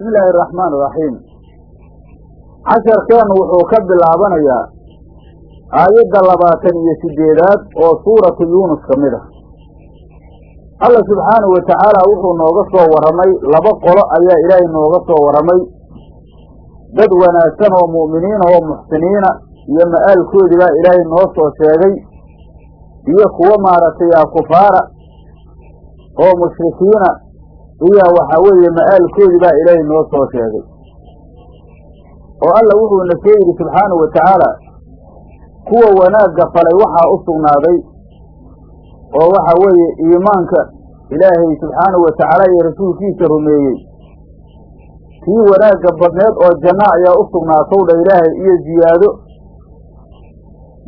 bismi illaahi araxmaan iraxiim casharkeennu wuxuu ka bilaabanayaa aayadda labaatan iyo sideedaad oo suuratu yuunus ka mid ah. Alla subxaanahu wa tacaala wuxuu nooga soo warramay laba qolo ayaa ilaahay nooga soo warramay dad wanaagsan oo mu'miniina oo muxsiniina iyo ma'aalkoodii baa ilaahay noo soo sheegay. Iyo kuwo maaragtay a kufaara oo mushrikiina iyo waxaa weeye ma'aalkoodii baa ilaahay noo soo sheegay. Oo alla wuxuuna soo yidhi subxaanahu wa tacaala kuwa wanaagga falay waxaa u sugnaaday. Oo waxa weeye iimaanka ilaahay subxaanahu wa tacaala iyo rasuulkiisa rumeeyey. Kii wanaagga badneed oo janno ayaa u sugnaatow dha ilaahay iyo ziyaado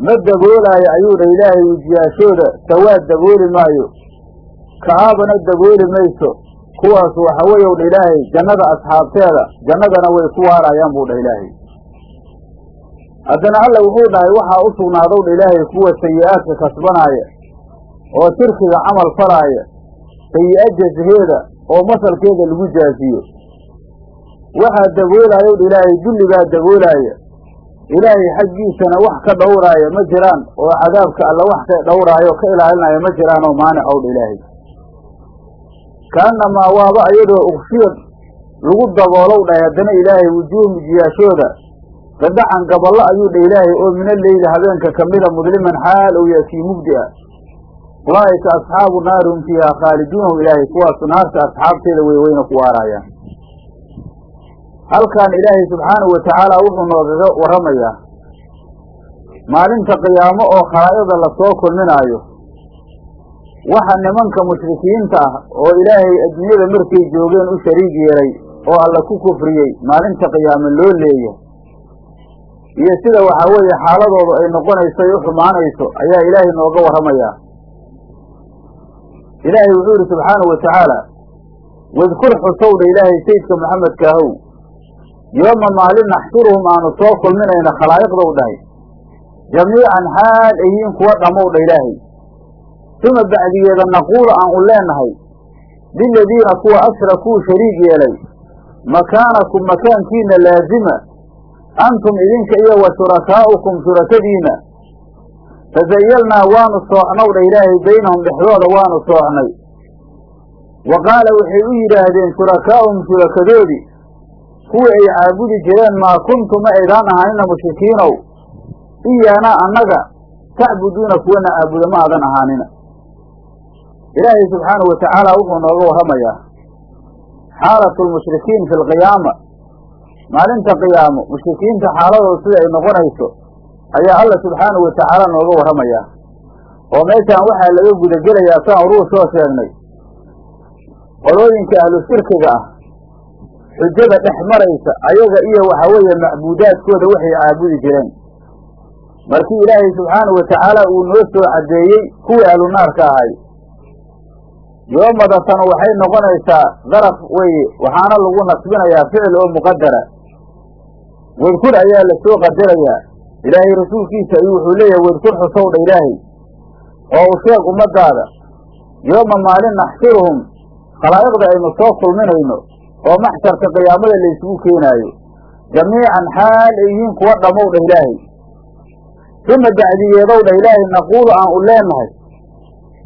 ma daboolaayo ayuu dha ilaahay wejiyaashooda sawaad dabooli maayo. Ka'aabana dabooli mayso kuwaas waxa weeye u dha ilaahay jannada asxaabteeda jannadana way ku waarayaan buu dha ilaahay haddana alla wuxuu dhahay waxaa u sugnaadow dha ilaahay kuwa sayi-aadka kasbanaaya oo shirkiga camal falaaya sayi-a jasaheeda oo masalkeeda lagu jaasiyo. Waxaa daboolaayow dha ilaahay dulligaa daboolaaya ilaahay xaggiisana wax ka dhowraaya ma jiraan oo cadaabka alla wax ka dhowraayo ka ilaalinaya ma jiraan oo maanic ow dha ilaahay kaannamaa waaba iyadoo uksiyad lagu daboolow dhahay haddana ilaahay wujuuh mujiyaashooda. Gadacan gaballo ayuu dha ilaahay oo mina leyli habeenka kamida mudliman xaal ou yahay kii mugdi ah. Ulaa'ika asxaabu naari hum fiihaa khaaliduunahu ilaahay kuwaasu naarta asxaabteeda wey weyna ku waaraayaan halkan ilaahay subxaanahu wa tacaala wuxuu noogaga warramayaa maalinta qiyaamo oo khalaa'ida la soo kulminaayo waxa nimanka mushrikiinta ah oo ilaahay adduunyada markay joogeen u shariig yeelay oo alla ku kufriyey maalinta qiyaamo loo leeyahay iyo sida waxaa weeye xaaladoodu ay noqonayso ay u xumaanayso ayaa ilaahay nooga warramayaa ilaahay wuxuu yidhi subxaanahu wa tacaala wadkur xusowdha ilaahay sayidka maxamedka ahow yooma maalin naxshuruhum aanu soo kulminayna khalaa'iqdow dhahay jamiican xaal ayiin kuwa dhammow dha ilaahay uma bacdigeeda naquulu aan u leenahay liladiina kuwa ashrakuu shariig yeelay makaanakum makaankiina laazima antum idinka iyo wa shurakaa'ukum shurakadiina fazayalnaa waanu soocnow dha ilaahay baynahum dhexdooda waanu soocnay wa qaala waxay u yidhaahdeen shurakaa'uhum shurakadoodii kuwii ay caabudi jireen maa kuntum ma aydaan ahaanina mushrikiinow iyaanaa annaga tacbuduuna kuwana caabuda ma aadan ahaanina ilaahay subxaanahu wa tacaala wuxuu nooga warramayaa xaalatu lmushrikiin fi lqiyaama maalinta qiyaamo mushrikiinta xaaladooda sida ay noqonayso ayaa alla subxaanahu wa tacaala nooga warramayaa oo meeshaan waxaa laga gudagelayaa saan uruu soo sheegnay qolooyinka ahlu shirkiga ah xujada dhex maraysa ayaga iyo waxa weeye macbuudaadkooda waxay caabudi jireen. Markii ilaahay subxaanahu wa tacaala uu noo soo caddeeyey kuwii ahlu naarka ahay yoomadatanu waxay noqonaysaa daraf weye waxaana lagu nasbinayaa ficil oo muqadara wadkur ayaa la soo qadarayaa. Ilaahay rasuulkiisa ayuu wuxuu leeyahay wadkur xusowdha ilaahay oo u sheeg ummadaada yooma maalin naxshuruhum khalaa'iqda aynu soo kulminayno oo maxsharka qiyaamada laysugu keenaayo. Jamiican xaal ay yihiin kuwa dhammow dhah ilaahay. Uma bacdigeedow dhah ilaahay naquulu aan u leenahay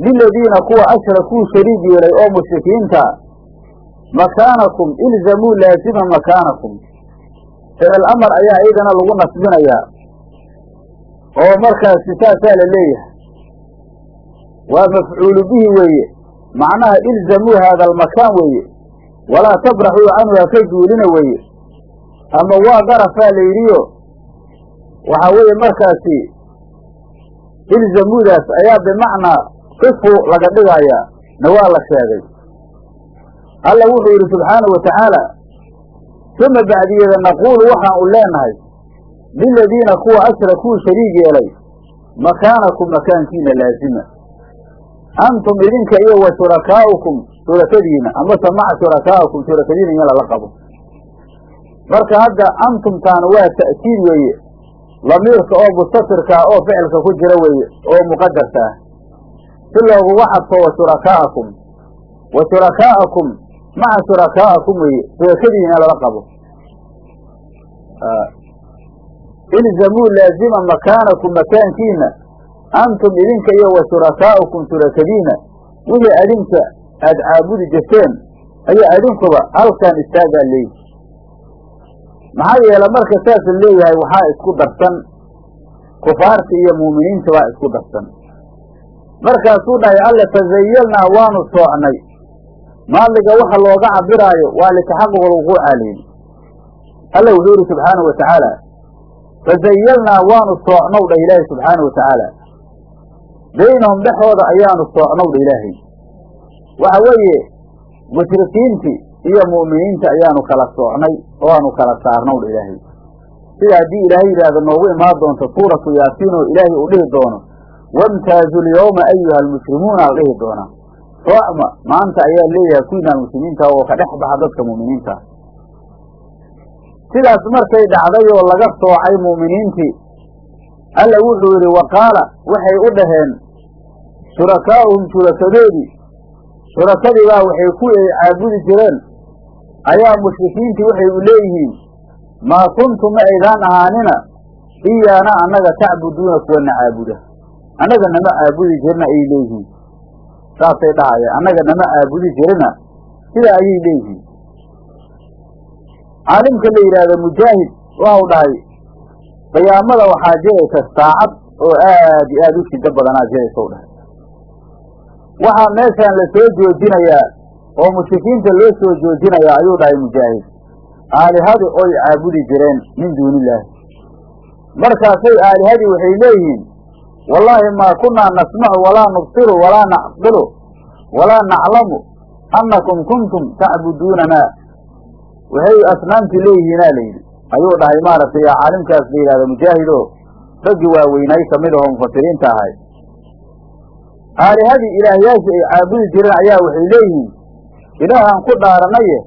liladiina kuwa ashrakuu shariig yeelay oo mushrikiintaa makaanakum ilzamuu laazima makaanakum ficil amar ayaa iyagana lagu nasbinayaa oo markaasi saasaa la leeyahay waa mafcuulu bihi weeye macnaha ilzamuu haada almakaan weeye walaa tabraxuu canhu haka zuulina weeye ama waa darafaa la yidhiyo waxaa weeye markaasi ilzamuudaas ayaa bimacnaa qifu laga dhigayaa na waa la sheegay. Alla wuxuu yidhi subxaanahu wa tacaala uma bacdiyeeda naquulu waxaan u leenahay liladiina kuwa ashrakuu shariig yeelay makaanakum makaankiina laazima. Antum idinka iyo wa shurakaa'ukum shurakadiina amase maca shurakaa'ukum shurakadiina in lala qabo. Marka hadda antumtaana waa ta'kiid weeye lamiirka oo mustatirka ah oo ficilka ku jira weeye oo muqadarka ah si looguga cadfo wa shurakaa'akum wa shurakaa'akum maca shurakaa'akum weye sheekadiina lala qabo. Ilzamuu laazima makaanakum makaankiina. Antum idinka iyo wa shurakaa'ukum shurakadiina wixii adinka aada caabudi jirteen ayaa adinkuba halkan istaagaa leeyihi maxaa yeele marka saasa leeyahay waxaa isku darsan kufaarta iyo muuminiinta baa isku darsan markaasuu dhahay alle tazayalnaa waanu soocnay. Maaliga waxa looga cabiraayo waa litaxaquq lwuquuca layidhi alla wuxuu yidhi subxaanau watacaala fazayalnaa waanu soocnow dhah ilaahay subxaana wa tacaala. Baynahum dhexooda ayaanu soocnow dha ilaahay. Waxa weeye mushrikiintii iyo mu'miniinta ayaanu kala soocnay oo aanu kala saarnow dha ilaahay. Sida haddii ilaahay yidhaahdo noogu imaan doonto suuratu yaasiin oo ilaahay uu dhihi doono wamtaazu lyawma ayuha almuslimuuna al dhihi doonaa soocma maanta ayaa leeyahay kuwiinaan muslimiinta oo ka dhex baxa dadka mu'miniinta sidaas markay dhacday oo laga soocay mu'miniintii alla wuxuu yidhi wa qaala waxay u dhaheen shurakaa'uhum shurakadoodii shurakadii baa waxay ku caabudi jireen ayaa mushrikiintii waxay u leeyihiin maa kuntum ma aydaan ahaanina iyaana annaga tacbuduuna kuwana caabuda annaga nama caabudi jirna ayay leeyihiin. Saasay dhahayeen annaga nama caabudi jirina sidaa ayay leeyihiin. Caalimka la yidhaahdo mujaahid waxau dhahay qiyaamada waxaa jiraysa saacad oo aad iyo aada u shiddo badanaa jiraysa u dhahay. Waxaa meeshaan la soo joojinayaa oo mushrikiinta loo soo joojinayaa ayuu dhahay mujaahid. Aalihadii oy caabudi jireen min duunillaahi markaasay aalihadii waxay leeyihiin wallaahi maa kunnaa nasmacu walaa nubsiru walaa nacqilu walaa naclamu annakum kuntum tacbuduunanaa waxay asnaamtii leeyihiinaa layidhi ayuu dhahay maaragtay caalimkaas la yidhahdo mujaahidoo raggii waaweynay ka mid ahoo mufasiriinta ahay aalihadii ilaahyaashii ay caabudi jireen ayaa waxay leeyihiin ilaahaan ku dhaaranaye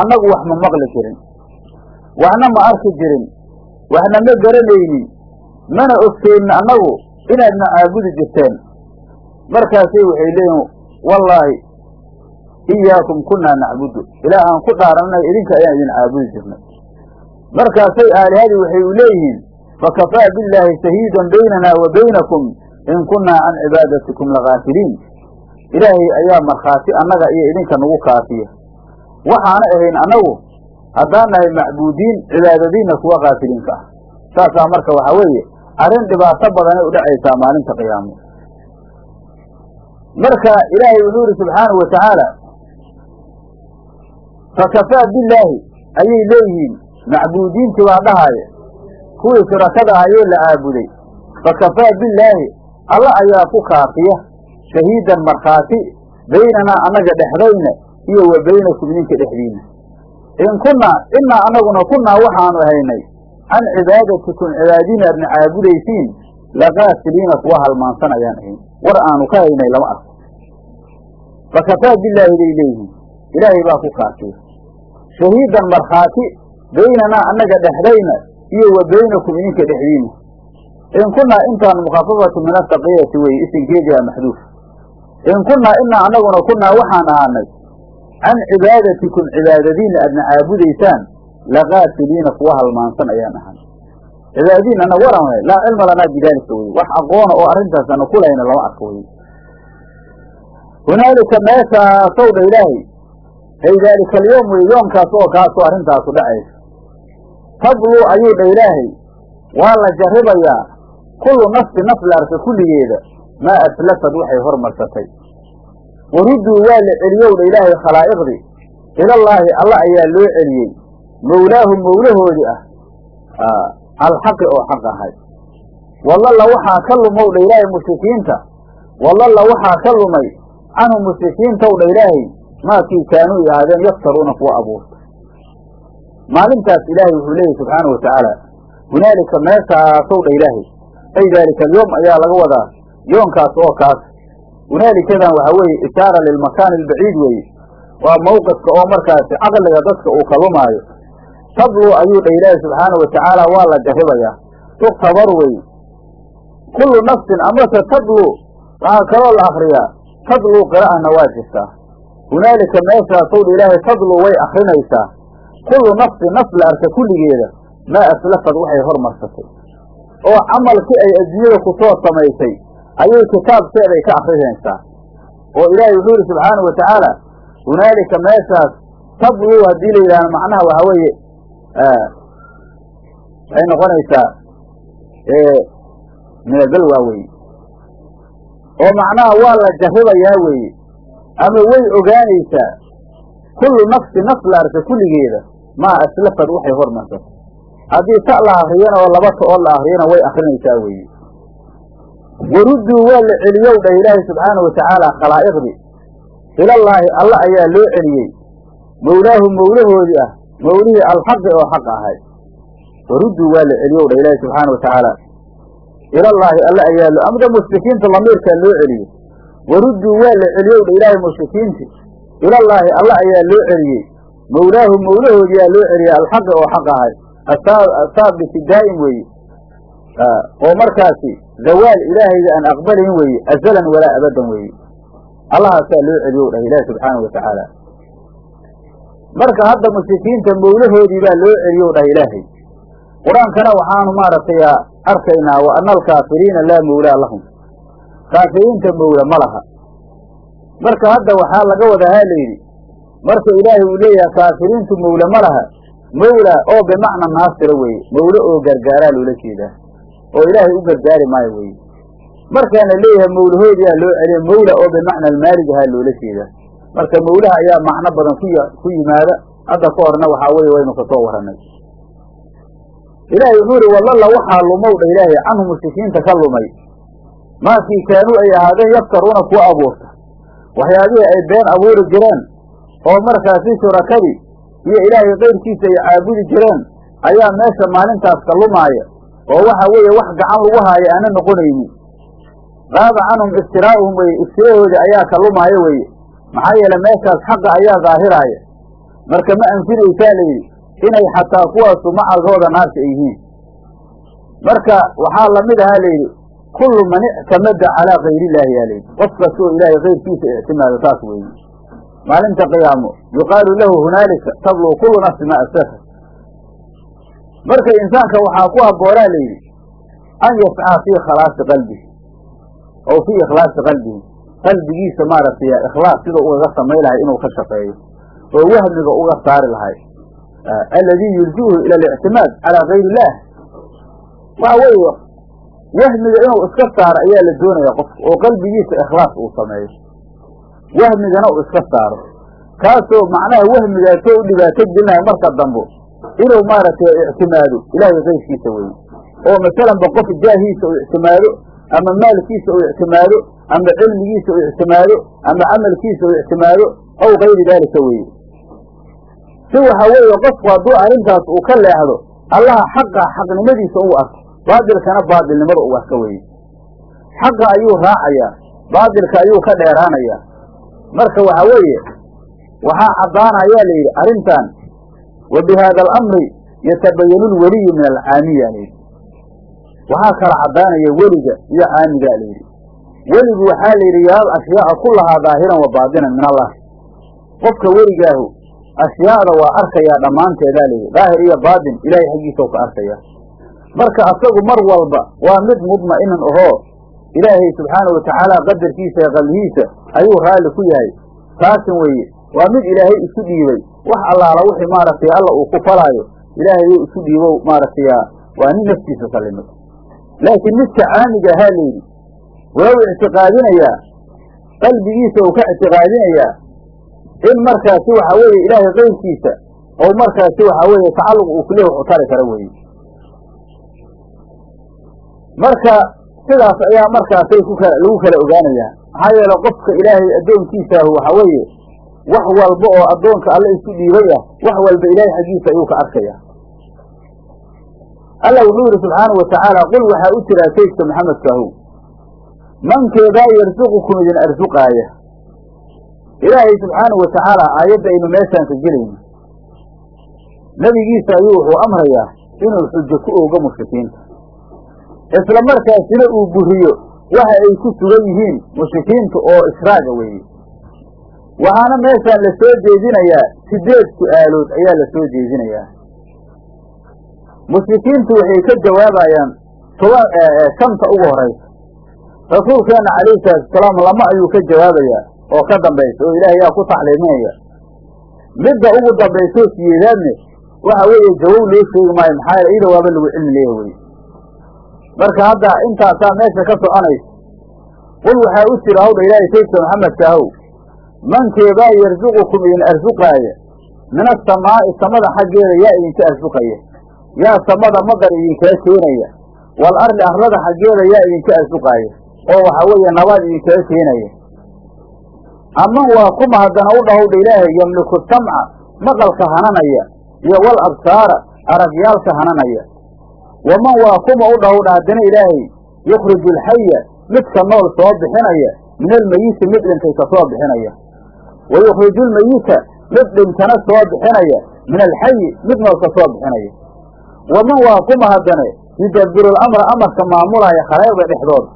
annagu wax ma maqli jirin. Waxna ma arki jirin. Waxna ma garanaynin. Mana ogteenin annagu inaadna caabudi jirteen. Markaasay waxay leeyihiin wallaahi iyaakum kunnaa nacbudu. Ilaah aan ku dhaaranay idinka ayaan idin caabudi jirnay. Markaasay aalihadii waxay u leeyihiin fakafaa billaahi shahiidan baynana wa baynakum in kunnaa can cibaadatikum lakaafiliin ilaahay ayaa markhaati annaga iyo idinka nagu kaafiya. Waxaana ahayn annagu haddaan nahay macbuudiin cibaadadiinna kuwa kaafiliinka ah. Saasaa marka waxaa weeye arrin dhibaato badanay u dhacaysaa maalinta qiyaamo. Marka ilaahay wuxuu yidhi subxaanahu wa tacaala fakafaa billaahi ayay leeyihiin macbuudiintii baa dhahaya kuwii shurakada ahayee la caabuday fakafaa billaahi alla ayaa ku kaafiya shahiidan markhaati baynanaa annaga dhexdayna iyo wa baynakum idinka dhexdiina. In kunnaa innaa annaguna kunnaa waxaanu ahaynay can cibaadatikum cibaadiina aadna caabudaysiin lakaafiliina kuwa halmaansan ayaan ahayn. War aanu ka haynay lama arko. Fakafaa billaahi bay leeyihiin. Ilaahay baa ku kaafiya shahiidan markhaati baynanaa annaga dhexdayna iyo wa baynakum idinka dhexdiina. In kunnaa intaan mukhafafatu min ataqiyati weye isinkeediaa maxduuf. In kunnaa inaa annaguna kunnaa waxaan ahaanay can cibaadatikum cibaadadiinna aadna caabudaysaan lakaafiliina kuwa halmaansan ayaan ahaanay cibaadadiin ana waran laa cilma lanaa bidaalika weye wax aqoona oo arrintaas ana kulayna lama arko weye hunaalika meeshaasow dha ilaahay ay daalika alyowm wey yoomkaas oo kaasoo arrintaasu dhacaysa tabluu ayuu dha ilaahay waa la jarribayaa kullu nafsi naf la arka kulligeeda maa aslafad waxay hormarsatay warudduu waa la celiyow dha ilaahay khalaa'iqdii ilallaahi alla ayaa loo celiyey mawlaahu mawlahoodii ah. Alxaqi oo xaq ahay. Wallalla waxaa ka lumow dha ilaahay mushrikiinta. Wallalla waxaa ka lumay canhu mushrikiintow dha ilaahay maakii kaanuu ahaadeen yaftaruuna kuwa abuurta maalintaas ilaahay wuxuu leeyahy subxaana wa tacaala hunaalika meeshaasow dha ilaahay ay daalika alyoom ayaa laga wadaa yoonkaas oo kaas. Hunaalikadan waxaa weeye ishaara lilmakaani albaciid weeye. Waa mawqifka oo markaasi caqliga dadka uu kalumaayo tabluu ayuu dha ilaahay subxaana wa tacaala waa la jarribayaa tuktabar weye kullu nafsin amase tabluu waxaa kaloo la akriyaa tadluu qira'ahna waa jirtaa hunaalika meeshaasow dha ilaahay tadlu way akrinaysaa kullu nafsi naf la arka kulligeeda maa aslafad waxay hormarsatay oo camalkii ay adduunyada ku soo samaysay ayay kitaabkeeday ka akrinaysaa oo ilaahay wuxuu yidhi subxaanahu wa tacaala hunaalika meeshaas tadlu haddii la yidhahdo macnaha waxa weeye waxay noqonaysaa albalwa weye oo macnaha waa la jarribayaa weeye ama way ogaanaysaa kullu nafsi naf la arka kulligeeda. Maa aslafad waxay hormarsatay haddii ta la akriyana oo laba ta oo la akriyana way akrinaysaa weeye warudduu waa la celiyow dhah ilaahay subxaana wa tacaala khalaa'iqdii ilallaahi alla ayaa loo celiyey. Mawlaahu mawlahoodii ah mawlihii alxaqi oo xaq ahay. Warudduu waa la celiyow dhah ilaahay subxaana wa tacaala ilallaahi alla ayaa lo mushrikiinta lamiirkaa loo celiyey. Warudduu waa la celiyow dha ilaahay mushrikiinti ilallaahi alla ayaa loo celiyey. Mawlaahu mawlahoodiyaa loo celiyey alxaqi oo xaq ahay. Asaabiti daa'im weeye. Oo markaasi zawaal ilaahayga aan aqbalayn weeye azalan walaa abadan weeye. Allahaasaa loo celiyow dhah ilaahi subxaana wa tacaala marka hadda mushrikiinta mawlahoodii baa loo celiyow dhah ilaahay. Qur'aankana waxaanu maaragtay arkaynaa wa ana alkaafiriina laa mawlaa lahum. Kaafiriinta mawla ma laha. Marka hadda waxaa laga wadahaa layidhi marka ilaahay uu leeyahay kaafiriintu mawla ma laha mawla oo bimacna naasira weeye mawle oo gargaaraa loola jeedaa oo ilaahay u gargaari maayo weeye. Markaana leeyahay mawlahoodiyaa loo celiya mawla oo bimacna almaalig ahaa loola jeedaa marka mawlaha ayaa macno badan ku yimaada. Hadda ka horna waxaa weye waynu ka soo warranay ilaahay wuxuu ihi wallalla waxaa lumow dha ilaahay canhu mushrikiinta ka lumay. Maakii kaanuu ay ahaadeen yaftaruuna kuwa abuurta. Waxyaabihii ay been abuuri jireen oo markaasi shurakadii iyo ilaahay kayrkiisa ay caabudi jireen ayaa meesha maalintaas ka lumaaya oo waxa weeye wax gacan lagu haaya aana noqonaynin. Qaaba canhum iftiraa'uhum weye iftirahoodii ayaa ka lumaaya weeye maxaa yeele meeshaas xaqa ayaa daahiraaya marka ma anfinaysaa layidhi inay xataa kuwaasu macalkooda naarta ay yihiin. Marka waxaa la mid ahaa layidhi kullu man ictamada calaa kayriillaahi yaa layidhi qof kastoo ilaahay kayrkiisa ictimaado saas weeye. Maalinta qiyaamo yuqaalu lahu hunaalika tabluu kullu nafsi ma aslafa marka insaanka waxaa ku habboonaa layidhi an yascaa fii khalaasi qalbihi oo fii ikhlaasi qalbihi qalbigiisa maaragtay ikhlaas sida ugaga samay lahay inuu ka shaqeeyo. Oo wahmiga uga saari lahay. Alladii yurjiuhu ila alictimaad calaa kayr illaah waxa weeye wahmiga inuu iska saaro ayaa la doonaya qofka oo qalbigiisa ikhlaas uu sameeyo. Wahmigana uu iska saaro. Kaasoo macnaha wahmigaasoo u dhibaato gelinayo marka dambo inuu maaragtay ictimaado ilaahay kayrkiisa weye oo masalanba qof jaahiisa uu ictimaado ama maalkiisa uu ictimaado ama cilmigiisa uu ictimaado ama camalkiisa uu ictimaado aw kayri daalika weye si waxa weeye qofku hadduu arrintaas uu ka leexdo allaha xaqa xaqnimadiisa uu arko baatilkana baatilnimada uu arka weye xaqa ayuu raacayaa baatilka ayuu ka dheeraanayaa. Marka waxa weeye waxaa caddaanayaa la yidhi arrintan wa bi haada alamri yatabayanu lweliyu min alcaamiya layidhi waxaa kala caddaanaya weliga iyo caamigaa layidhi weligu waxaa la yidhi yaal ashyaaa kullahaa daahiran wa baatinan min allah. Qofka weligaahu ashyaada waa arkayaa dhammaanteedaa layidhi daahir iyo baatin ilaahay xaggiisau ka arkaya. Marka asagu mar walba waa mid mudma'inan ahoo ilaahay subxaana wa tacaala qadarkiisa ee qalbihiisa ayuu raalli ku yahay. Taasin weeye waa mid ilaahay isu dhiibay. Wax allaala wixii maaragtay alla uu ku falaayo ilaahay ou isu dhiibow maaragtay waa nin naftiisa sallimay laakiin midka caamiga ahaa layidhi wuxuu ictiqaadinayaa qalbigiisa uu ka ictiqaadinayaa in markaasi waxa weeye ilaahay kayrkiisa oo markaasi waxa weeye tacalluq uu kuleh wuxu tari kara weeye. Marka sidaas ayaa markaasay ku kala lagu kala ogaanayaa maxaa yeele qofka ilaahay addoonkiisaahu waxa weeye wax walba oo addoonka alle isu dhiibay ah wax walba ilaahay xaggiisa ayuu ka arkaya. Alla wuxuu yidhi subxaanau watacaala qul waxaa u jiraa saydka maxamedkaahu mankeedaa yarsuqukum idin arsuqaaya ilaahay subxaanau watacaala aayadda aynu meeshaan ka gelayno. Nebigiisa ayuu wuxuu amrayaa inuu xujo ku oogo mushrikiinta. Isla markaasina uu buriyo waxa ay ku sugan yihiin mushrikiinta oo israaga weeye. Waxaana meeshaan la soo jeedinayaa sideed su'aalood ayaa la soo jeedinayaa. Mushrikiintu waxay ka jawaabayaan toba shanta ugu horaysa rasuulkeenna calayhi salaatuasalaam lama ayuu ka jawaabayaa oo ka dambaysa oo ilaahay yaa ku tacliiminaya midda ugu dambaysoo siyeedaadne waxa weeye jawow loo sheegi maayo maxaa yaele iyada waaba lagu cilmi leeya wey marka hadda intaasaa meesha ka soconaysa qul waxaa u jira hawdha ilaahay saydka maxamedka ahow mankeebaa yarsuqukum idin arsuqaaya min asamaa'i samada xaggeeda yaa idinka arsuqaya yaa samada madar idinkaa keenaya wal arli arlada xaggeeda yaa idinka arsuqaaya oo waxa weeye nabaad idinkaga keenaya aman waa kuma haddana u ilaahay yamliku samca maqalka hananaya iyo wal absaara aragyaalka hananaya. Waman waa kuma u dhahowdha haddana ilaahay yukhriju alxaya midka nool soo bixinaya min almeyiti mid dhintay ka soo bixinaya. Wa yukhriju lmeyita mid dhintana soo bixinaya min alxayi mid nool ka soo bixinaya. Waman waa kuma haddane yudabbiru lamra amarka maamulaya khalaaiqda dhexdooda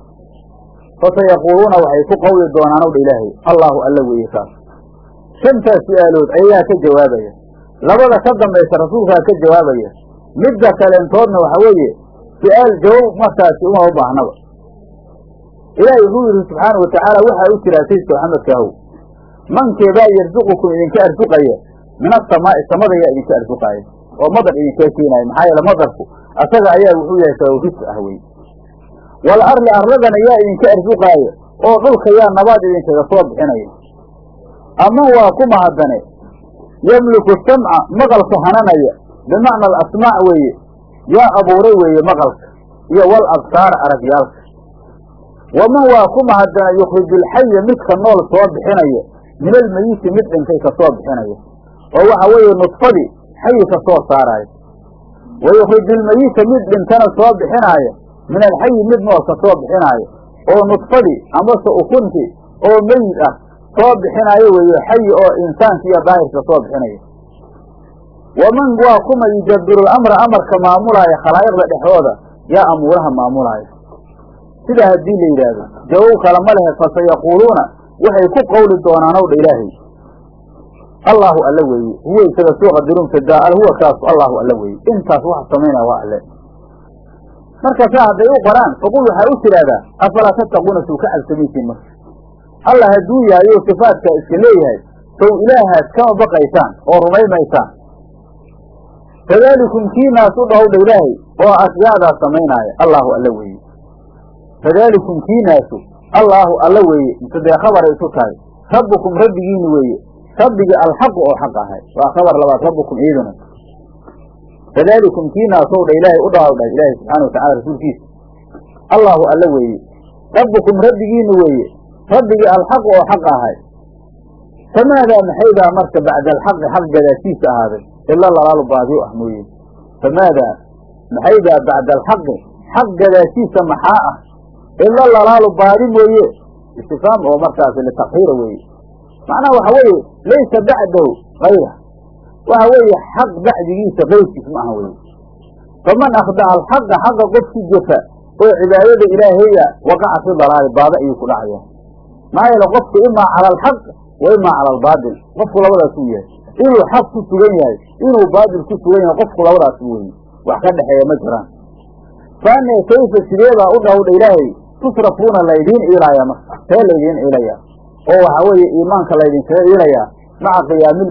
fasayaquuluuna waxay ku qawli doonaan owdha ilaahay allaahu alla weeye kaas shantaas su'aalood ayagaa ka jawaabaya labada ka dambaysa rasuulkaa ka jawaabaya midda kaleentoodna waxa weeye su'aal jawob markaasi uma u baahnaba ilaahay wuxuu yidhi subxaana wa tacaala waxaa u jiraa sayidka maxamedka ahow mankeebaa yarsuqukum idinka arsuqaya min asamaa'i samada yaa idinka arsuqaaya oo madar idinkaa keenaaya maxaa yeele madarku asaga ayaa wuxuu yahay sababis ah wey wal arli arladana yaa idinka arsuqaaya oo dhulka yaa nabaad idinkaga soo bixinaya ama waa kuma haddane yamliku samca maqalka hananaya. Bimacna alasmaac weeye yaa abuuray weeye maqalka iyo wal absaar aragyaalka. Waman waa kuma haddana yukhriju alxaya midka nool soo bixinaya min almeyiti mid dhintay ka soo bixinaya oo waxa weeye nudfadii xayi ka soo saaraayo wa yukhriju mid dhintana soo bixinaaya min alxayi mid nool soo bixinaayo oo nudfadii amase ukuntii oo meyid ah soo bixinaayo weeye xayi oo insaanka iyo daahirka soo bixinaya waman waa kuma yudabbiru lamra amarka maamulaaya khalaa'iqda dhexdooda yaa amuuraha maamulaaya sidaa haddii la yidhaahdo jawow kale ma lehe fasayaquuluuna waxay ku qawli doonaan owdha ilaahay allaahu alla weeye huwa isaga soo qadiruun fidaa huwa kaasu allaahu alla weeye intaas waxa samaynaya waa alle markaasaa hadday u qoraan faqul waxaa u tidhaahdaa afalaa tattaquuna suu ka cabsamaysiin marka allah hadduu yahay oo sifaadkaa iska leeyahay sow ilaahaas kama baqaysaan oo rumaymaysaan. Fadaalikum kiinaas u dhahowdha ilaahay oo ashyaadaa samaynaaya allaahu alla weeye. Fadaalikum kiinaasu allaahu alla weeye mise dee khabaray isu tahay. Rabbukum rabbigiini weeye. Rabbigii alxaqu oo xaq ahay. Waa khabar labaad rabbukum ciiduna fadaalikum kiinaasow dha ilaahay u dhahowdha ilaahay subxana watacala rasuulkiisa. Allaahu alla weeye. Rabbukum rabbigiini weeye. Rabbigii alxaqu oo xaq ahay. Famaadaa maxaydaa marka bacda alxaqi xaq gadaashiisa ahaaday ila lalaalu baadiu ah mooye. Famaadaa maxaydaa bacda alxaqi xaq gadaashiisa maxaa ah? Ila lalaalu baadi mooye. Istifaam oo markaas litakhiira weeye. Macnaha waxa weeye laysa bacdahu kayra waxa weeye xaq bacdigiisa kayrkiis ma aha weye faman akhdaca alxaqa xaqa qofkii jefa oo cibaadada ilaahaya waqaca fi dalaali baado ayuu ku dhacaya. Maxaa yeele qofku imaa cala alxaq wa imaa cala albaatil. Qofku labadaas uu yahay. Inuu xaq ku sugan yahay inuu baatil ku sugan yahay qofku labadaas weye wax ka dhexeeya ma jiraan. Faane kayfa sideebaa u dhawdha ilaahay? Tusrafuuna laydiin iilaya marka. See laydiin iilaya oo waxa weeye iimaanka laydinkaga iilayaa maca qiyaamil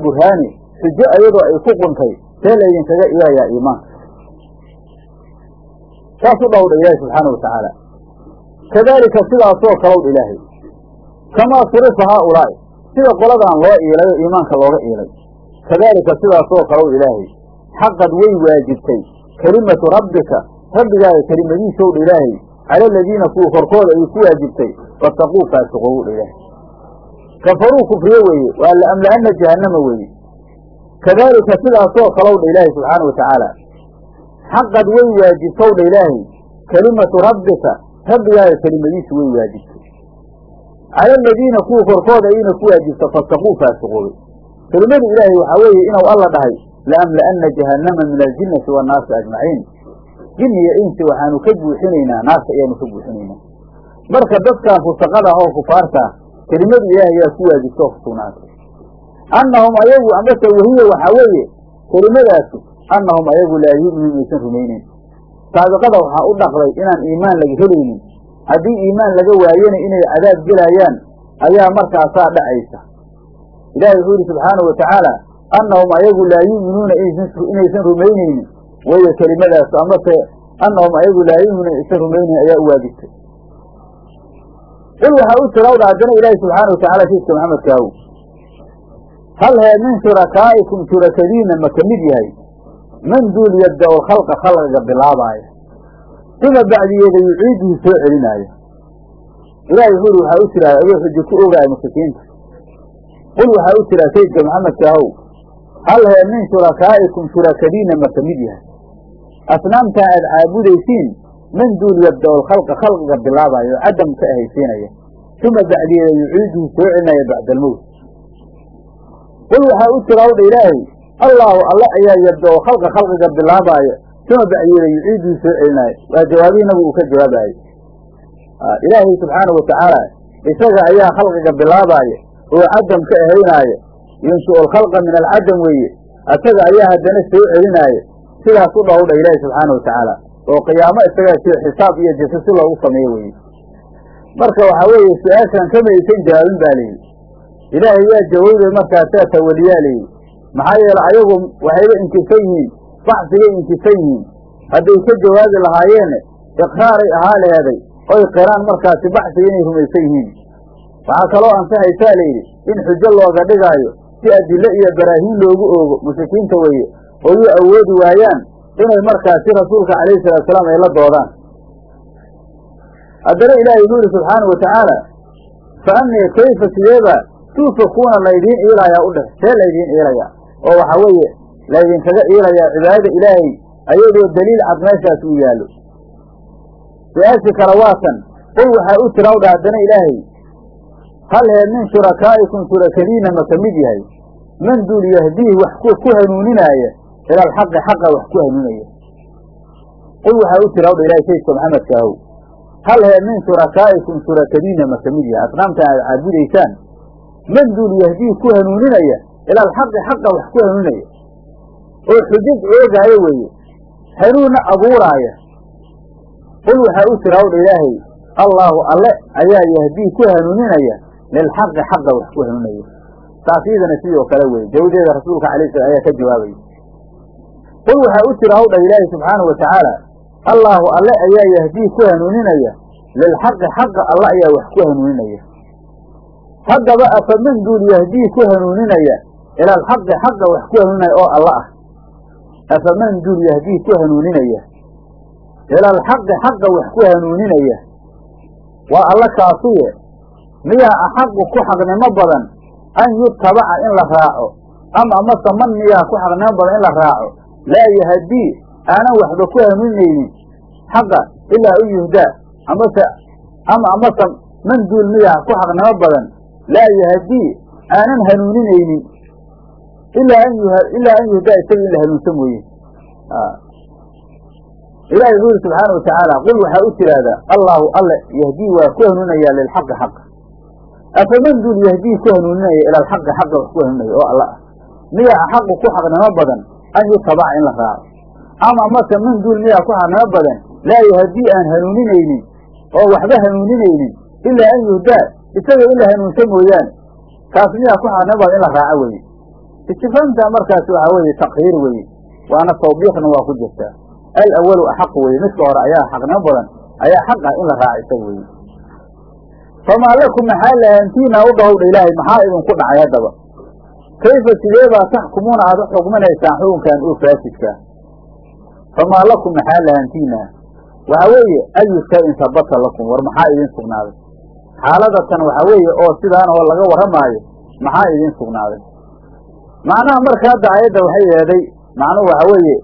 xujo ayadoo ay ku quntay? See laydinkaga iilayaa iimaanka saas u dhawdha ilaahay subxaana watacaala kadaalika sidaasoo kalowdha ilaahay. Kamaa surifa haaulaa'i. Sida qoladan loo iilay oo iimaanka looga iilay kadaalika sidaasoo kalowdha ilaahay. Xaqad way waajibtay. Kelimatu rabbika. Rabbigaaga kelimadiisowdha ilaahay. Cala aladiina kuwa korkooda ay ku waajibtay. Fataquu faasiqowdha ilaahay. Kafaruu kufriye weeye. Waa laamla'ana jahannama weeye kadaalika sidaasoo kalowdha ilaahay subxaana wa tacaala. Xaqad way waajibtowdha ilaahay. Kelimatu rabbika rabbigaaga kelimadiisu way waajibtay cala aladiina kuwa korkooda ayna ku waajibta fataquu faasiqoobay kelimada ilaahay waxaa weeye inuu alla dhahay laamla'ana jahannama min aljinnati waannaasi ajmaciin. Jin iyo insi waxaanu ka buuxinaynaa naarta ayaanu ka buuxinaynaa. Marka dadkan fusaqada ah oo kufaarta ah kelimada ilaahay yaa ku waajibta oo ku sugnaatay annahum ayagu amase wahiya waxaa weeye kelimadaasu annahum ayagu laa yu'minuun aysan rumayneyn saabiqada waxaa u dhaqday inaan iimaan laga helaynin haddii iimaan laga waayena inay cadaab gelayaan ayaa markaasaa dhacaysa ilahi wuxuu yihi subxaanahu watacaala annahum ayagu laa yu'minuuna inaysan rumaynaynin waya kelimadaasu amase annahum ayagu laa yu'minuuna aysan rumaynayn ayaa u waajibtay qul waxaa u tirawdha haddana ilaahi subxaana watacaala sayidka maxamedkaahu hal hee min shurakaa'ikum shurakadiina ma ka mid yahay man duul yabda'u khalqa khalqiga bilaabaaya uma bacdiyeeda yuciiduhu soo celinaayo ilahi wuxuu waxaa u tiraa adoo xujo ku ogaaya mushrikiinta qul waxaa u tiraa sayidka maxamedkaahow hal hee min shurakaa'ikum shurakadiina ma ka mid yahay asnaamtaa aad caabudaysiin man duul yabda'u lkhalqa khalqiga bilaabayo oo cadam ka ahaysiinaya uma bacdiyeeda yuciiduhu soo celinaya bacda almowt qul waxaa u tira hawdha ilaahay allaahu alle ayaa yabda'u khalqa khalqiga bilaabaayo. Uma bacdiyeeda yuciiduhu soo celinaayo waa jawaabihii nabigu uu ka jawaabaayey ilaahay subxaanahu watacaala isaga ayaa khalqiga bilaabaayo oo cadam ka ahaynaayo. Yunshi'u alkhalqa min alcadam weeye. Isaga ayaa haddana soo celinaayo. Sidaas u dhowdha ilaahi subxaana watacaala oo qiyaamo isagaa jiro xisaab iyo jisa si loogu sameeyo weye marka waxaa weeye su'aashan kama aysan jawaabin baa layidhi ilaahay yaa jawaabay markaasaa tawaliyaa layidhi maxaa yeele ayagu waxayba inkisan yihiin baxsigay inkisan yihiin. Hadday ka jawaabi lahaayeene iqraaray ahaa leheeday oy qiraan markaasi baxsiga inay rumaysan yihiin. Waxaa kaloo ansaxaysaa layidhi in xujo looga dhigaayo si adille iyo baraahiin loogu oogo mushrikiinta weeye oo yu awoodi waayaan inay markaasi rasuulka calayhi salaatusalaam ay la doodaan. Haddana ilaahay wuxuu yihi subxaana wa tacaala fa annii kayfa sideeba tuufakuuna laydiin iilayaa u dheh see laydiin iilayaa oo waxaa weeye laydinkaga iilayaa cibaadada ilaahay ayadoo daliil cad meeshaas uu yaallo. Su'aashii kale waatan qul waxaa u tirawdha haddana ilaahay hal hee min shurakaa'ikum shurakadiina ma ka mid yahay? Man duul yahdiih wax ku hanuuninaaya ila alxaqi xaqa wax ku hanuunaya qul waxaa u tirawdha ilahay sayidka maxamedka ahow hal hee min shurakaa'ikum shurakadiina ma ka mid yahay? Asnaamtan aad caabudaysaan man duul yahdiih ku hanuuninaya ila alxaqi xaqa wax ku hanuunaya oo xujaj oogaayo weeye hanuunna abuuraaya qul waxaa u tirawdha ilaahay allaahu alle ayaa yahdii ku hanuuninaya lilxaqi xaqa wax ku hanuunaya taas iyadana sidoo kale weye jawdeeda rasuulka alay slam ayaa ka jawaabaya qul waxaa u tira hawdha ilaahi subxaana wa tacaala allaahu alle ayaa yahdii ku hanuuninaya lilxaqi xaqa alle ayaa wax ku hanuuninaya haddaba afaman duul yahdii ku hanuuninaya ila alxaqi xaqa wax ku hanuuninaya oo alla ah. Afaman duul yahdii ku hanuuninaya ila alxaqi xaqa wax ku hanuuninaya. Waa alla kaasuye miyaa axaqu ku xaqnimo badan an yutabaca in la raaco ama amase man miyaa ku xaqnimo badan in la raaco laa yahdii aanan waxba ku hanuuninaynin xaqa ilaa an yuhdaa amase ama amase man duul miyaa ku xaqnimo badan laa yahdii aanan hanuuninaynin ilaa an yuhdaa isaga in la hanuunsan mooye ilahi wuxu yuri subxaana watacaala qul waxaa u tiraahdaa allaahu alle yahdii waa ku hanuunayaa lilxaqi xaqa afaman duul yahdii ku hanuuninaya ila alxaqi xaqa wax ku hanuunaya oo alla ah miyaa axaqu ku xaqnimo badan an yutabaca in la raaco ama mase man duul miyaa ku xaqnimo badan laa yahdii aan hanuuninaynin oo waxba hanuuninaynin ilaa an yuhdaa isaga in la hanuunsa mooyaane kaas miyaa ku xaqnimo badan in la raaco weye istifaamta markaas waxaa weeye takhiir weye waana tawbiiqna waa ku jirtaa alawalu axaqu weye midka hore ayaa xaqnimo badan. Ayaa xaq ah in la raaco isaga weye famaa lakum maxaa lahantiina u dhahowdha ilaahay? Maxaa idinku dhacay haddaba kayfa sideebaa taxkumuuna aada u xukunkan oo faasidkaa famaa lakum maxaa lahantiina waxaa weeye ayu shayin sabata lakum war maxaa idin sugnaaday xaaladatan waxaa weeye oo sidaan oo laga warramaayo maxaa idin sugnaaday? Macnaha marka hadda aayadda waxay eeday macnuhu waxaa weeye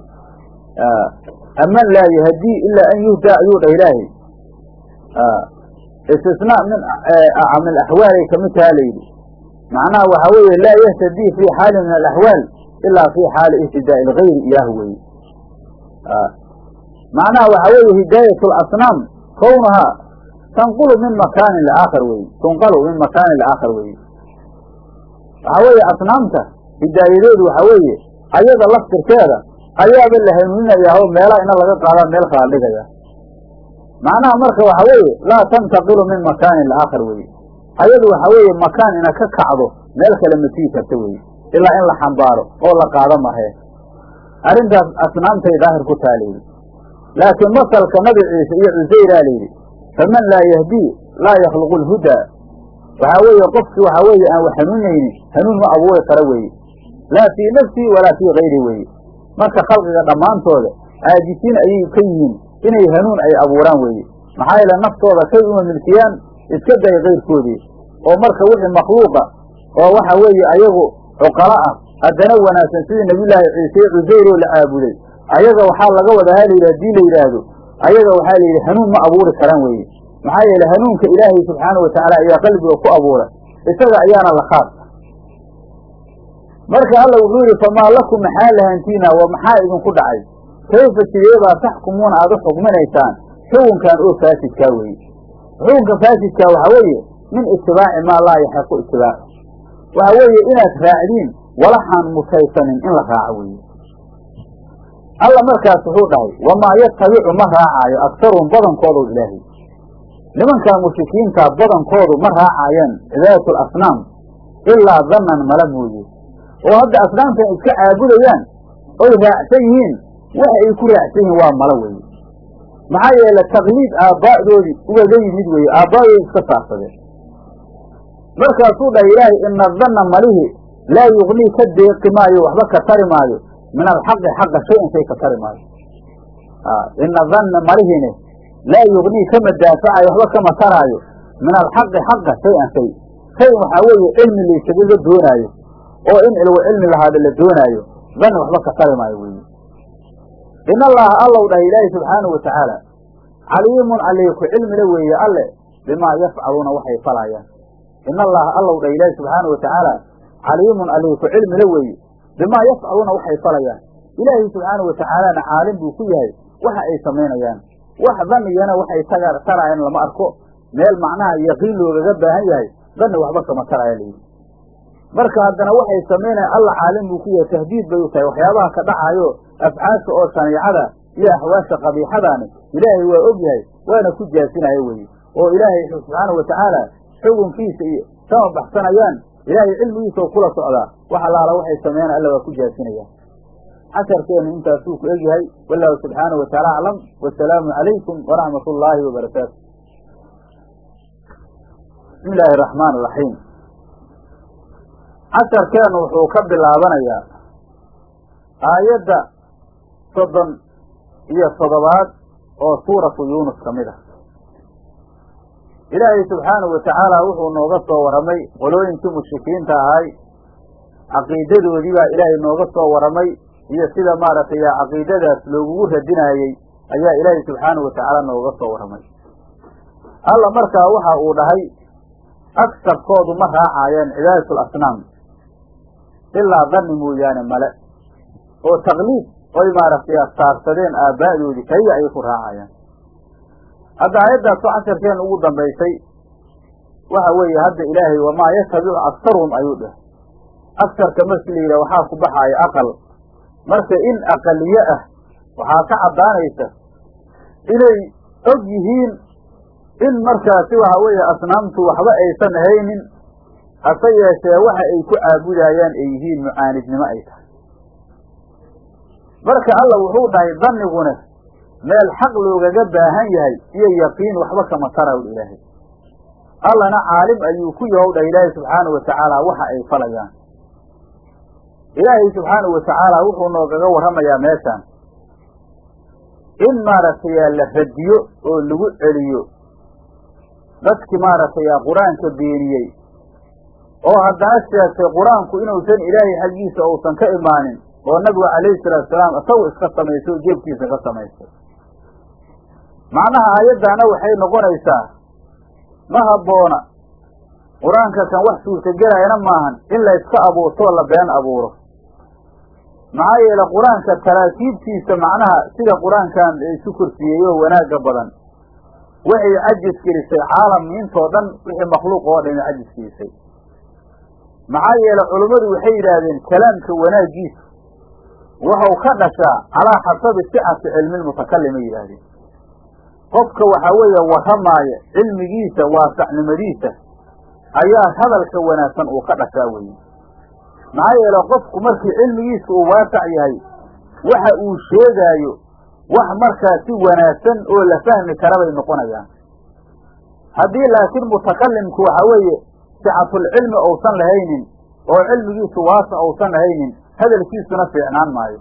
aman laa yahdii ilaa an yuhdaa ayuu dha ilaahay. Istisnaa min min axwaalay ka mid taha la yidhi. Macnaha waxaa weeye laa yahtadii fii xaalin min alaxwaal ilaa fii xaali ihtidaa'i lgayri ilaah weeye. Macnaha waxaa weeye hidaayat lasnaam kownahaa tanqulu min makaanin liaakhar weye tunqalu min makaanin liaakhar weye waxaa weeye asnaamta hidaayadeedu waxaa weeye ayada laftirkeeda ayaaba la hanuuninayaa oo meelaha ina laga qaadaa meel kala dhigaya. Macnaha marka waxa weeye laa tantaqilu min makaanin liaakhar weye ayadu waxa weeye makaan ina ka kacdo meel kale ma tii karta weye ilaa in la xambaaro oo la qaado mahee arrintaas asnaamtay daahir ku layidhi laakiin masalka nabi ciise iyo cusayraa layidhi faman laa yahdii laa yakhluqu lhudaa waxaa weeye qofkii waxaa weeye aan wax hanuunaynin hanuun ma abuuri kara weeye. Laa fii nafsihi walaa fii kayri weeye. Marka khalqiga dhammaantooda aajisiin ayay ka yihiin inay hanuun ay abuuraan weeye. Maxaa yeele naftooda shay uma milkiyaan iska day kayrkoodii oo marka wixii makhluuqa oo waxa weeye ayagu cuqalo ah haddana wanaagsan. Sidii nabiyullaahi ciise cusayr oo la caabuday. Ayaga waxaa laga wadaa layidhi haddii la yidhaahdo ayaga waxaa layidhi hanuun ma abuuri karaan weeye. Maxaa yeele hanuunka ilaahay subxaana wa tacaala ayaa qalbiga ku abuura. Isaga ayaana la khaas marka alla wuxuu yidhi famaa lakum maxaa lahantiina waa maxaa idinku dhacay? Kayfa sideebaa taxkumuuna aad u xukminaysaan xukunkan oo faasidkaa weeye. Xukunka faasidkaa waxaa weeye min itibaaci maa laa yaxiqu itibaacu waxa weeye inaad raacdiin walaxaan mutaysanin in la raaco weeye alla markaas wuxuu dhahay wamaa yatabicu ma raacaayo aktaruhum badankoodu ilaahay. Nimankaa mushrikiintaa badankoodu ma raacaayaan cibaadatu alasnaam ilaa dannan mala mooye. Oo hadda asnaamtan iska caabudayaan oy raacsan yihiin waxa ay ku raacsan yihiin waa malo weeye. Maxaa yeele takliid aabbaa'doodii ugaga yimid weeye aabbaa'doodi iska saarsadeen. Markaasuu dhahay ilaahay ina danna malihi laa yugnii ka deeqi maayo waxba ka tari maayo min alxaqi xaqa shay-an shay ka tari maayo ina danna malihine laa yugnii kama daafacayo waxba kama taraayo min alxaqi xaqa shay-an shay shay waxaa weeye cilmi laysagaga doonaayo oo in ilwo cilmi lahaada la doonaayo danni waxba ka tari maayo weeye in allaha allow dhahay ilaahi subxaanahu wa tacaala caliimun alii ku cilmila weeye alle bimaa yafcaluuna waxay falayaan in allaha allow dhahay ilaahi subxaanahu wa tacaala caliimun alii ku cilmila weeye bimaa yafcaluuna waxay falayaan. Ilaahi subxaanahu wa tacaalana caalim buu ku yahay waxa ay samaynayaan wax danigana waxay tarayaan lama arko. Meel macnaha yaqiin loogaga baahan yahay danni waxba kama taraya layidhi marka haddana waxay samaynayaan alla caalim buu ku yahay tahdiid bay u tahay waxyaabaha ka dhacaayo afcaasha oo saniicada iyo ahwaasha qabiixadaani ilaahay waa og yahay waana ku jaasinaya weye oo ilaahay subxaanahu wa tacaala xukunkiisa iyo kama baxsanayaan ilaahay cilmigiisa oo kula socdaa wax allaala waxay sameeyaan alla waa ku jaasinayaan casharkeenu intaasuu ku egyahay wallahu wa taala aclam wasalaamu calaykum waraxmat ullaahi wabarakaatu bismi illaahi araxmaan iraxiim casharkeenu wuxuu ka bilaabanayaa aayadda soddon iyo toddobaad oo suuratu yuunus ka mid ah ilaahay subxaanahu wa tacaala wuxuu nooga soo warramay qolooyinkii mushrikiinta ahay. Caqiidadoodii baa ilaahay nooga soo warramay iyo sida maaragtay caqiidadaas loogugu radinaayey ayaa ilaahay subxaanahu wa tacaala nooga soo warramay alla markaa waxa uu dhahay agsarkoodu ma raacaayaan cibaadatul asnaam. Ilaa danni mooyaane male. Oo takliid oy maaragtay saarsadeen aabbaa'doodii kaliya ayay ku raacayaan hadda aayaddaasoo casharkeen ugu dambaysay waxa weeye hadda ilaahay wamaa yatabicu aktaruhum ayuu dheh agsarka markii la yidhah waxaa ku baxaaya aqal. Marka in aqaliye ah waxaa ka caddaanaysa inay og yihiin in markaasi waxa weeye asnaamtu waxba aysan haynin hase yeeshee waxa ay ku caabudaayaan ay yihiin mucaanidnimo ay tahay. Marka alla wuxuu dhahay danniguna meel xaq loogaga baahan yahay iyo yaqiin waxba kama taraw ilaahay. Allana caalim ayuu ku yahow dhahay ilaahay subxaanahu wa tacaala waxa ay falayaan. Ilaahay subxaanahu wa tacaala wuxuu noogaga warramayaa meeshaan. In maaragtay la radiyo oo lagu celiyo dadkii maaragtay qur'aanka beeniyey oo haddana sheegtay qur'aanku inuusan ilaahay xaggiisa uusan ka imaanin oo nabigu calayhi salaatu salaam isagu iska samaystay oo jeebkiisa ka samaystay macnaha aayaddaana waxay noqonaysaa ma habboona. Qur'aanka kan wax suurtagelayana maahan in la yska abuurtoo la been abuuro. Maxaa yeele qur'aanka taraakiibtiisa macnaha sida qur'aankan isu korsiiyey oo wanaagga badan waxay cajis gelisay caalamiintoo dhan wixii makhluuq oo dhan cajis gelisay. Maxaa yeele culummadu waxay yidhaahdeen kalaamka wanaaggiisu waxau ka dhashaa calaa xasabi sicati cilmi lmutakallimay yidhaahdeen qofka waxaa weeye warramaaya cilmigiisa waasacnimadiisa ayaa hadalka wanaagsan uu ka dhashaa weeye. Maxaa yeele qofku markii cilmigiisa uu waasac yahay waxa uu sheegaayo wax markaa si wanaagsan oo la fahmi kara bay noqonayaan. Haddii laakiin mutakalimku waxaa weeye sicatulcilmi uusan lahaynin oo cilmigiisu waasac uusan lahaynin hadalkiisuna fiicnaan maayo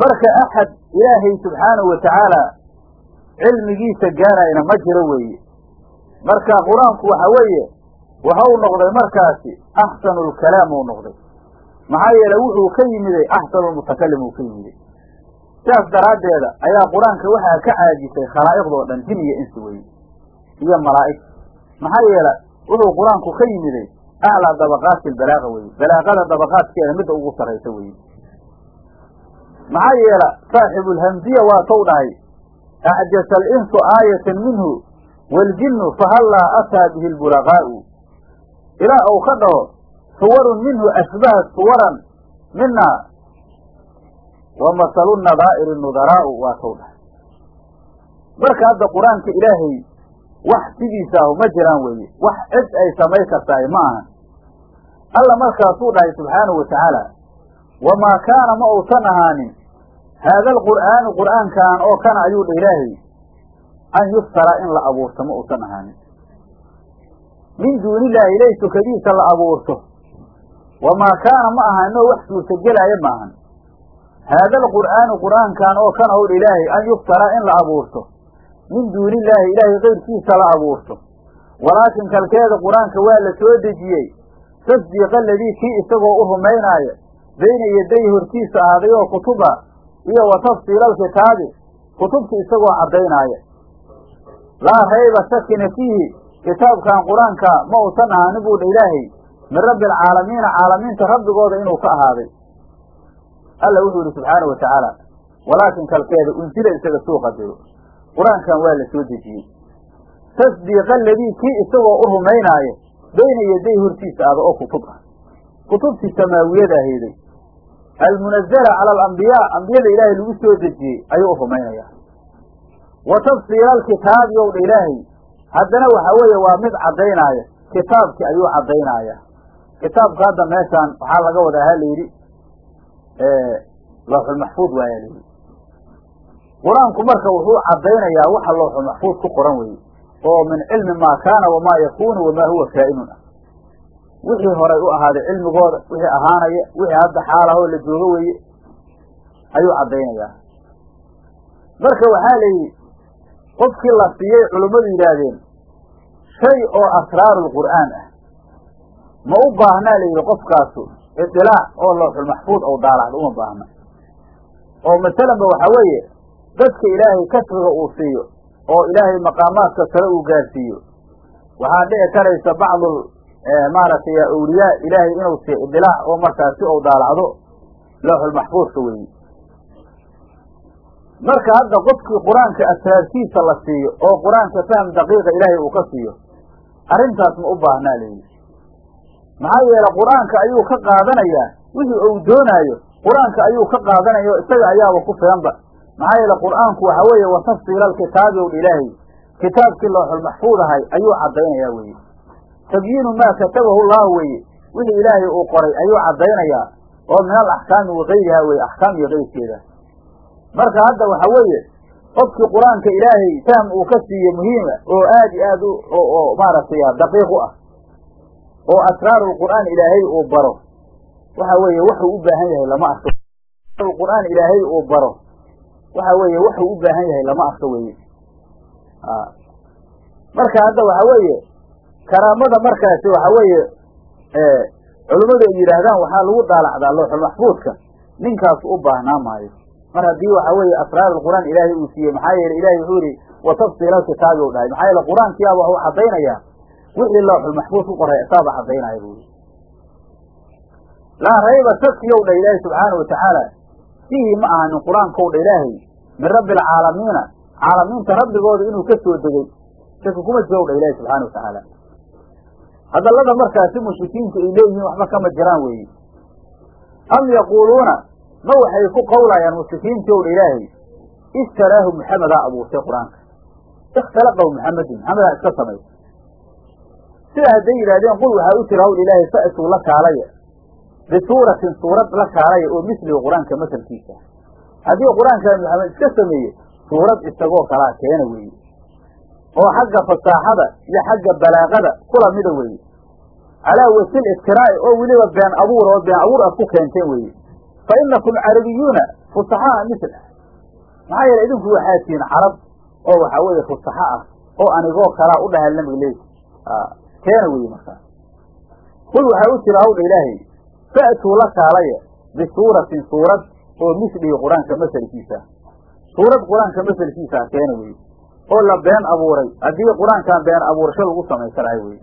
marka axad ilaahay subxaanahu wa tacaala cilmigiisa gaarayna ma jiro weeye. Marka qur'aanku waxa weeye waxau noqday markaasi axsanu lkalaam uu noqday. Maxaa yeele wuxuu ka yimiday axsanu lmutakalim uu ka yimiday. Sidaas daraaddeeda ayaa qur'aanka waxaa ka caajisay khalaa'iqdoo dhan jin iyo insi weye iyo malaa'ig. Maxaa yeele wuxuu qur'aanku ka yimiday aclaa dabaqaati albalaaqa weye balaaqada dabaqaadkeeda midda ugu sarraysa weye maxaa yeela saaxibulhamdiya waa tow dhahay. Acjasa alinsu aayatan minhu waaljinnu fahallaa ataa bihi lbulaqaa'u ilaa uu ka dhaho suwarun minhu ashbaha suwaran mina wa masalu nadaa'iri nudaraa'u waa tow dhahay. Marka hadda qur'aanka ilaahay wax sidiisaahu ma jiraan weeye. Wax cid ay samay kartahay ma ahan alla markaasuu dhahay subxaanahu wa tacaala wamaa kaana ma uusan ahaanin haada alqur'aanu qur'aankan oo kana ayuu dha ilaahay an yuftara in la abuurto ma uusan ahaanin min duunillaahi ilay sukadiisa la abuurto wamaa kaana ma ahaninoo wax suurtagelaayo ma ahan haada alqur'aanu qur'aankan oo kana ow dha ilaahay an yuftara in la abuurto min duunillaahi ilaahay kayrkiisa la abuurto walaakin kalkeeda qur'aanka waa la soo dejiyey tasdiiqa aladii kii isagoo u rumaynaaya bayna yaday hortiisa ahaaday oo kutuba iyo wa tafsiila alkitaabi kutubta isagoo caddaynaya laa rayba shakina fiihi kitaabkan qur'aanka ma uusan ahaanin buu dha ilaahay min rabbi alcaalamiina caalamiinta rabbigooda inuu ka ahaaday. Alla wuxuu yihi subxaana wa tacaala walaakin kalkeeda unsila isaga soo qadaro qur'aankan waa la soo dejiyey. Tasdiiqa aladii kii isagoo u rumaynaaya bayna yaday hortiisa ada oo kutub ah. Kutubtii samaawiyada aheeday almunazala cala alambiyaa ambiyada ilaahay lagu soo dejiyey ayuu u rumaynayaa wa tafsiila alkitaabi ow dha ilaahay haddana waxa weeye waa mid caddaynaya kitaabkii ayuu caddaynaya kitaabka hadda meeshaan waxaa laga wadaa ha layidhi looxulmaxfuud waaya layidhi qur'aanku marka wuxuu caddaynayaa waxa looxulmaxfuud ku qoran weye oo min cilmi maa kaana wamaa yakuunu wamaa huwa kaa'inun ah wixii horay u ahaaday cilmigooda wixii ahaanaya wixii hadda xaalahoo la joogo weeye ayuu caddaynayaa. Marka waxaa layidhi qofkii la siiyey culummadu yidhaahdeen shay oo asraarulqur'aan ah. Ma u baahnaa layidhi qofkaasu idilaac oo looxulmaxfuud ou daalacda uma baahna. Oo masalanba waxaa weeye dadka ilaahay kasriga uu siiyo oo ilaahay maqaamaadka sare uu gaarsiiyo. Waxaa dhici karaysa bacdul maaragtay awliyaa ilaahay inuu siiyo idilaac oo markaas si ou daalacdo looxulmaxfuudka weeye marka hadda qofkii qur'aanka asraartiisa la siiyo oo qur'aanka fahm daqiiqa ilaahay uu ka siiyo arrintaas ma u baahnaa layidhi maxaa yeele qur'aanka ayuu ka qaadanayaa wixii uu doonaayo qur'aanka ayuu ka qaadanayo isaga ayaaba ku filanba. Maxaa yeele qur'aanku waxa weeye wa tafsiila alkitaabi ilaahay. Kitaabkii looxulmaxfuud ahay ayuu caddaynayaa weeye tabyiinu maa katabahu llahu weeye wixii ilaahay uu qoray ayuu caddaynayaa. Oo min al axkaami wakayriha weye axkaam iyo keyrkeeda marka hadda waxa weeye qofkii qur'aanka ilaahay fahm uu ka siiye muhiima oo aad iyo aad oo maaragtay daqiiq u ah oo asraarulqur'aan ilaahay uu baro. Waxa weeye wuxuu u baahan yahay lama arko. Qur'aan ilaahay uu baro. Waxa weeye wuxuu u baahan yahay lama arko weeye. Marka hadda waxa weeye karaamada markaasi waxa weeye culimmadu ay yidhaahdaan waxaa lagu daalacdaa looxulmaxfuudka ninkaas u baahnaa maayo. Mar haddii waxa weeye asraar alqur'aan ilaahay uu siiyey maxaa yeele ilahay wuxuu yihi wa tafsiila alkitaabi u dhahay. Maxaa yeele qur'aankiyaaba waxuu caddaynayaa wixii looxulmaxfuud ku qoray isaaba caddaynaya buu yihi laa rayba shakiyow dha ilaahay subxaana wa tacaala fiihi ma ahanin qur'aankow dha ilaahay min rabbi alcaalamiina caalamiinta rabbigooda inuu ka soo degey shaki kuma jirow dha ilaahay subxana wa tacaala hadallada markaasi mushrikiintu ay leeyihiin waxba kama jiraan weeye am yaquuluuna ma waxay ku qawlayaan mushrikiintii ow ilaahay? Ishtaraahu maxamedaa abuurtay qur'aanka. Ikhtalaqahu maxamedun maxamedaa iska samaysa sida hadday yidhahdeen qul waxaa u tira hawdha ilaahay fa'tuu la kaalaya. Bisuuratin suurad la kaalaya oo misliga qur'aanka masalkiisa haddii qur'aanka maxamed iska sameeye suurad isagoo kalaa keena weeye oo xagga fasaaxada iyo xagga balaaqada kula mida weeye. Calaa wasil iftiraa'i oo weliba been abuur oo been abuur aad ku keenteen weeye. Fa inakum carabiyuuna fusaxaa misl maxaa yeele idinku waxaa tihiin carab oo waxaa weeye fusaxo ah oo anigoo kalaa u dhahay nabiga leey. Keena weeye markaas kul waxaa u jira hawdha ilaahay fa'tuu la kaalaya bisuuratin suurad oo mislihi qur'aanka masalkiisa suurad qur'aanka masalkiisa ah keena weeye oo la been abuuray. Haddii qur'aankan been abuurasho lagu samaysan lahay weye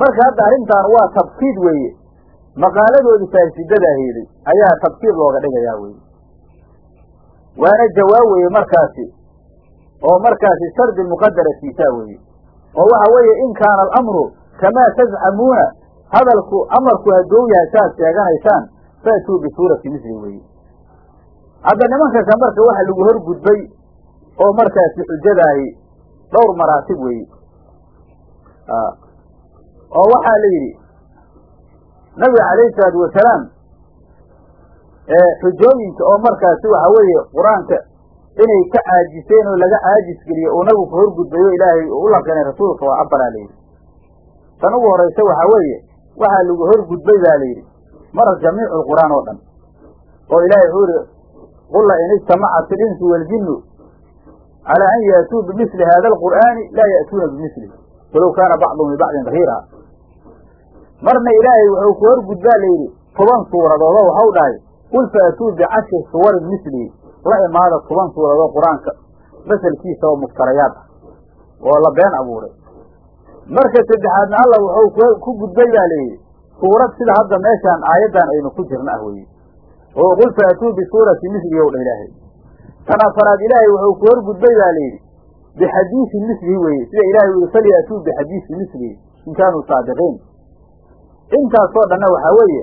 marka hadda arrintan waa tabkiid weeye. Maqaaladoodii faasidada heeday ayaa tabkiid looga dhigayaa weye waana jawaab weeye markaasi oo markaasi shardi muqadaratiisaa weeye. Oo waxa weeye in kaana alamru kamaa tazcamuuna hadalku amarku hadduu yahay saaad sheeganaysaan faatuu bisuurati misli weeye. Hadda nimanka ka marka waxa lagu hor gudbay oo markaasi xujadaahi dhowr maraatib weeye oo waxaa la yidhi nabiga calayhi salaatu wasalaam xujooyinka oo markaasi waxa weeye qur'aanka inay ka caajiseen oo laga caajis geliye uu nabigu ka horgudbayo ilaahay u laqinay rasuulka waa afaraa layidhi tan ugu horaysa waxaa weeye waxaa lagu horgudbay baa layidhi mar jamiicu lqur'aan oo dhan oo ilaahay wuxuu yihi qul la in ijtamacat ilinsu waaljinnu calaa an yaatuu bimili hada alqur'aani laa ya'tuuna bimilihi walow kaana bacduhum libacdin dahiira marna ilaahay wuxuu ku horgudbaa layidhi toban suuradoodoo waxau dhahay qul faatuu bicashri suwarin mislihi la imaada toban suuradood qur'aanka masalkiisa oo muftarayaad ah oo la been abuuray marka saddexaadna alla wuxuu ku gudbay baa layidhi suurad sida hadda meeshaan aayaddan aynu ku jirna ah weye oo qul faatuu bisuurati mislihi ow dha ilaahay tan afaraad ilaahay wuxuu ku horgudbay baa layidhi bixadiisi mislihi weye sida ilahay u yihi falyaatuu bixadiisi mislihi in kaanuu saadiqiin. Intaasoo dhanna waxaa weeye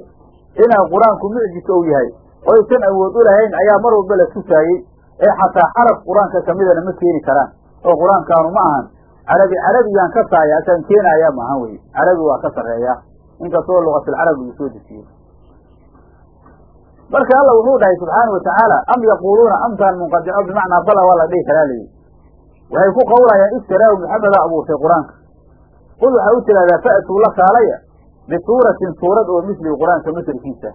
inaan qur'aanku mucjis ou yahay oysan awood u lahayn ayaa mar walba la tusaayey ee xataa xaraf qur'aanka kamidana ma keeni karaan. Oo qur'aankaanu ma ahan carabi carabiyaan ka saaya asaan keenayaa maahan weye carabi waa ka sarreeyaa. Inkastoo luqatilcarab lagu soo dejiyey marka alla wuxuu dhahay subxaana watacaala am yaquuluuna amtaan munqadico bimacnaa bala waa la dhihi karaa layidhi waxay ku qawlayaan iftiraahu maxamedaa abuurtay qur'aanka. Qul waxaa u tidhahdaa fa'tuu la kaalaya bisuuratin suurad oo mislihi qur'aanka masalkiisa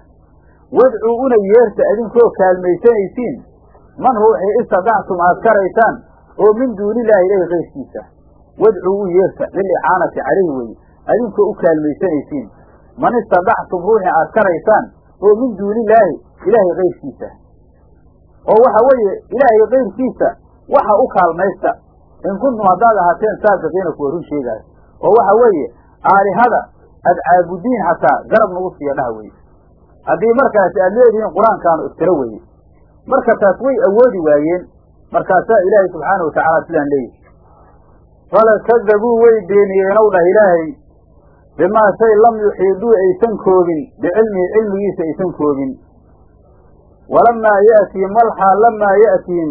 wadcuu una yeerta idinkoo kaalmaysanaysiin. Man ruuxii istadactum aad karaysaan oo min duunilaahi ilahi keyrkiisa wadcuu u yeerta lilicaanati calayhi weye idinkoo u kaalmaysanaysiin. Man istadactum ruuxii aad karaysaan oo min duunilaahi ilaahay keyrkiisa oo waxa weeye ilaahay keyrkiisa waxa u kaalmaysta. in kuntum haddaad ahaateen saadiqiina kuwa run sheegaayo. oo waxa weeye aalihada aad caabudiin xataa garab nagu siiya dhaha weye haddii markaasi aad leedihiin qur'aankaanu iftiro weye marka taas way awoodi waayeen. markaasaa ilaahay subxaana watacaala sidaan leeyihi fala kadabuu way beeniyeenow dhah ilaahay bimaa shay lam yuxiiduu aysan koobin. Bicilmihi cilmigiisa aysan koobin. Walamaa ya'tihim walxaal lamaa ya'tihim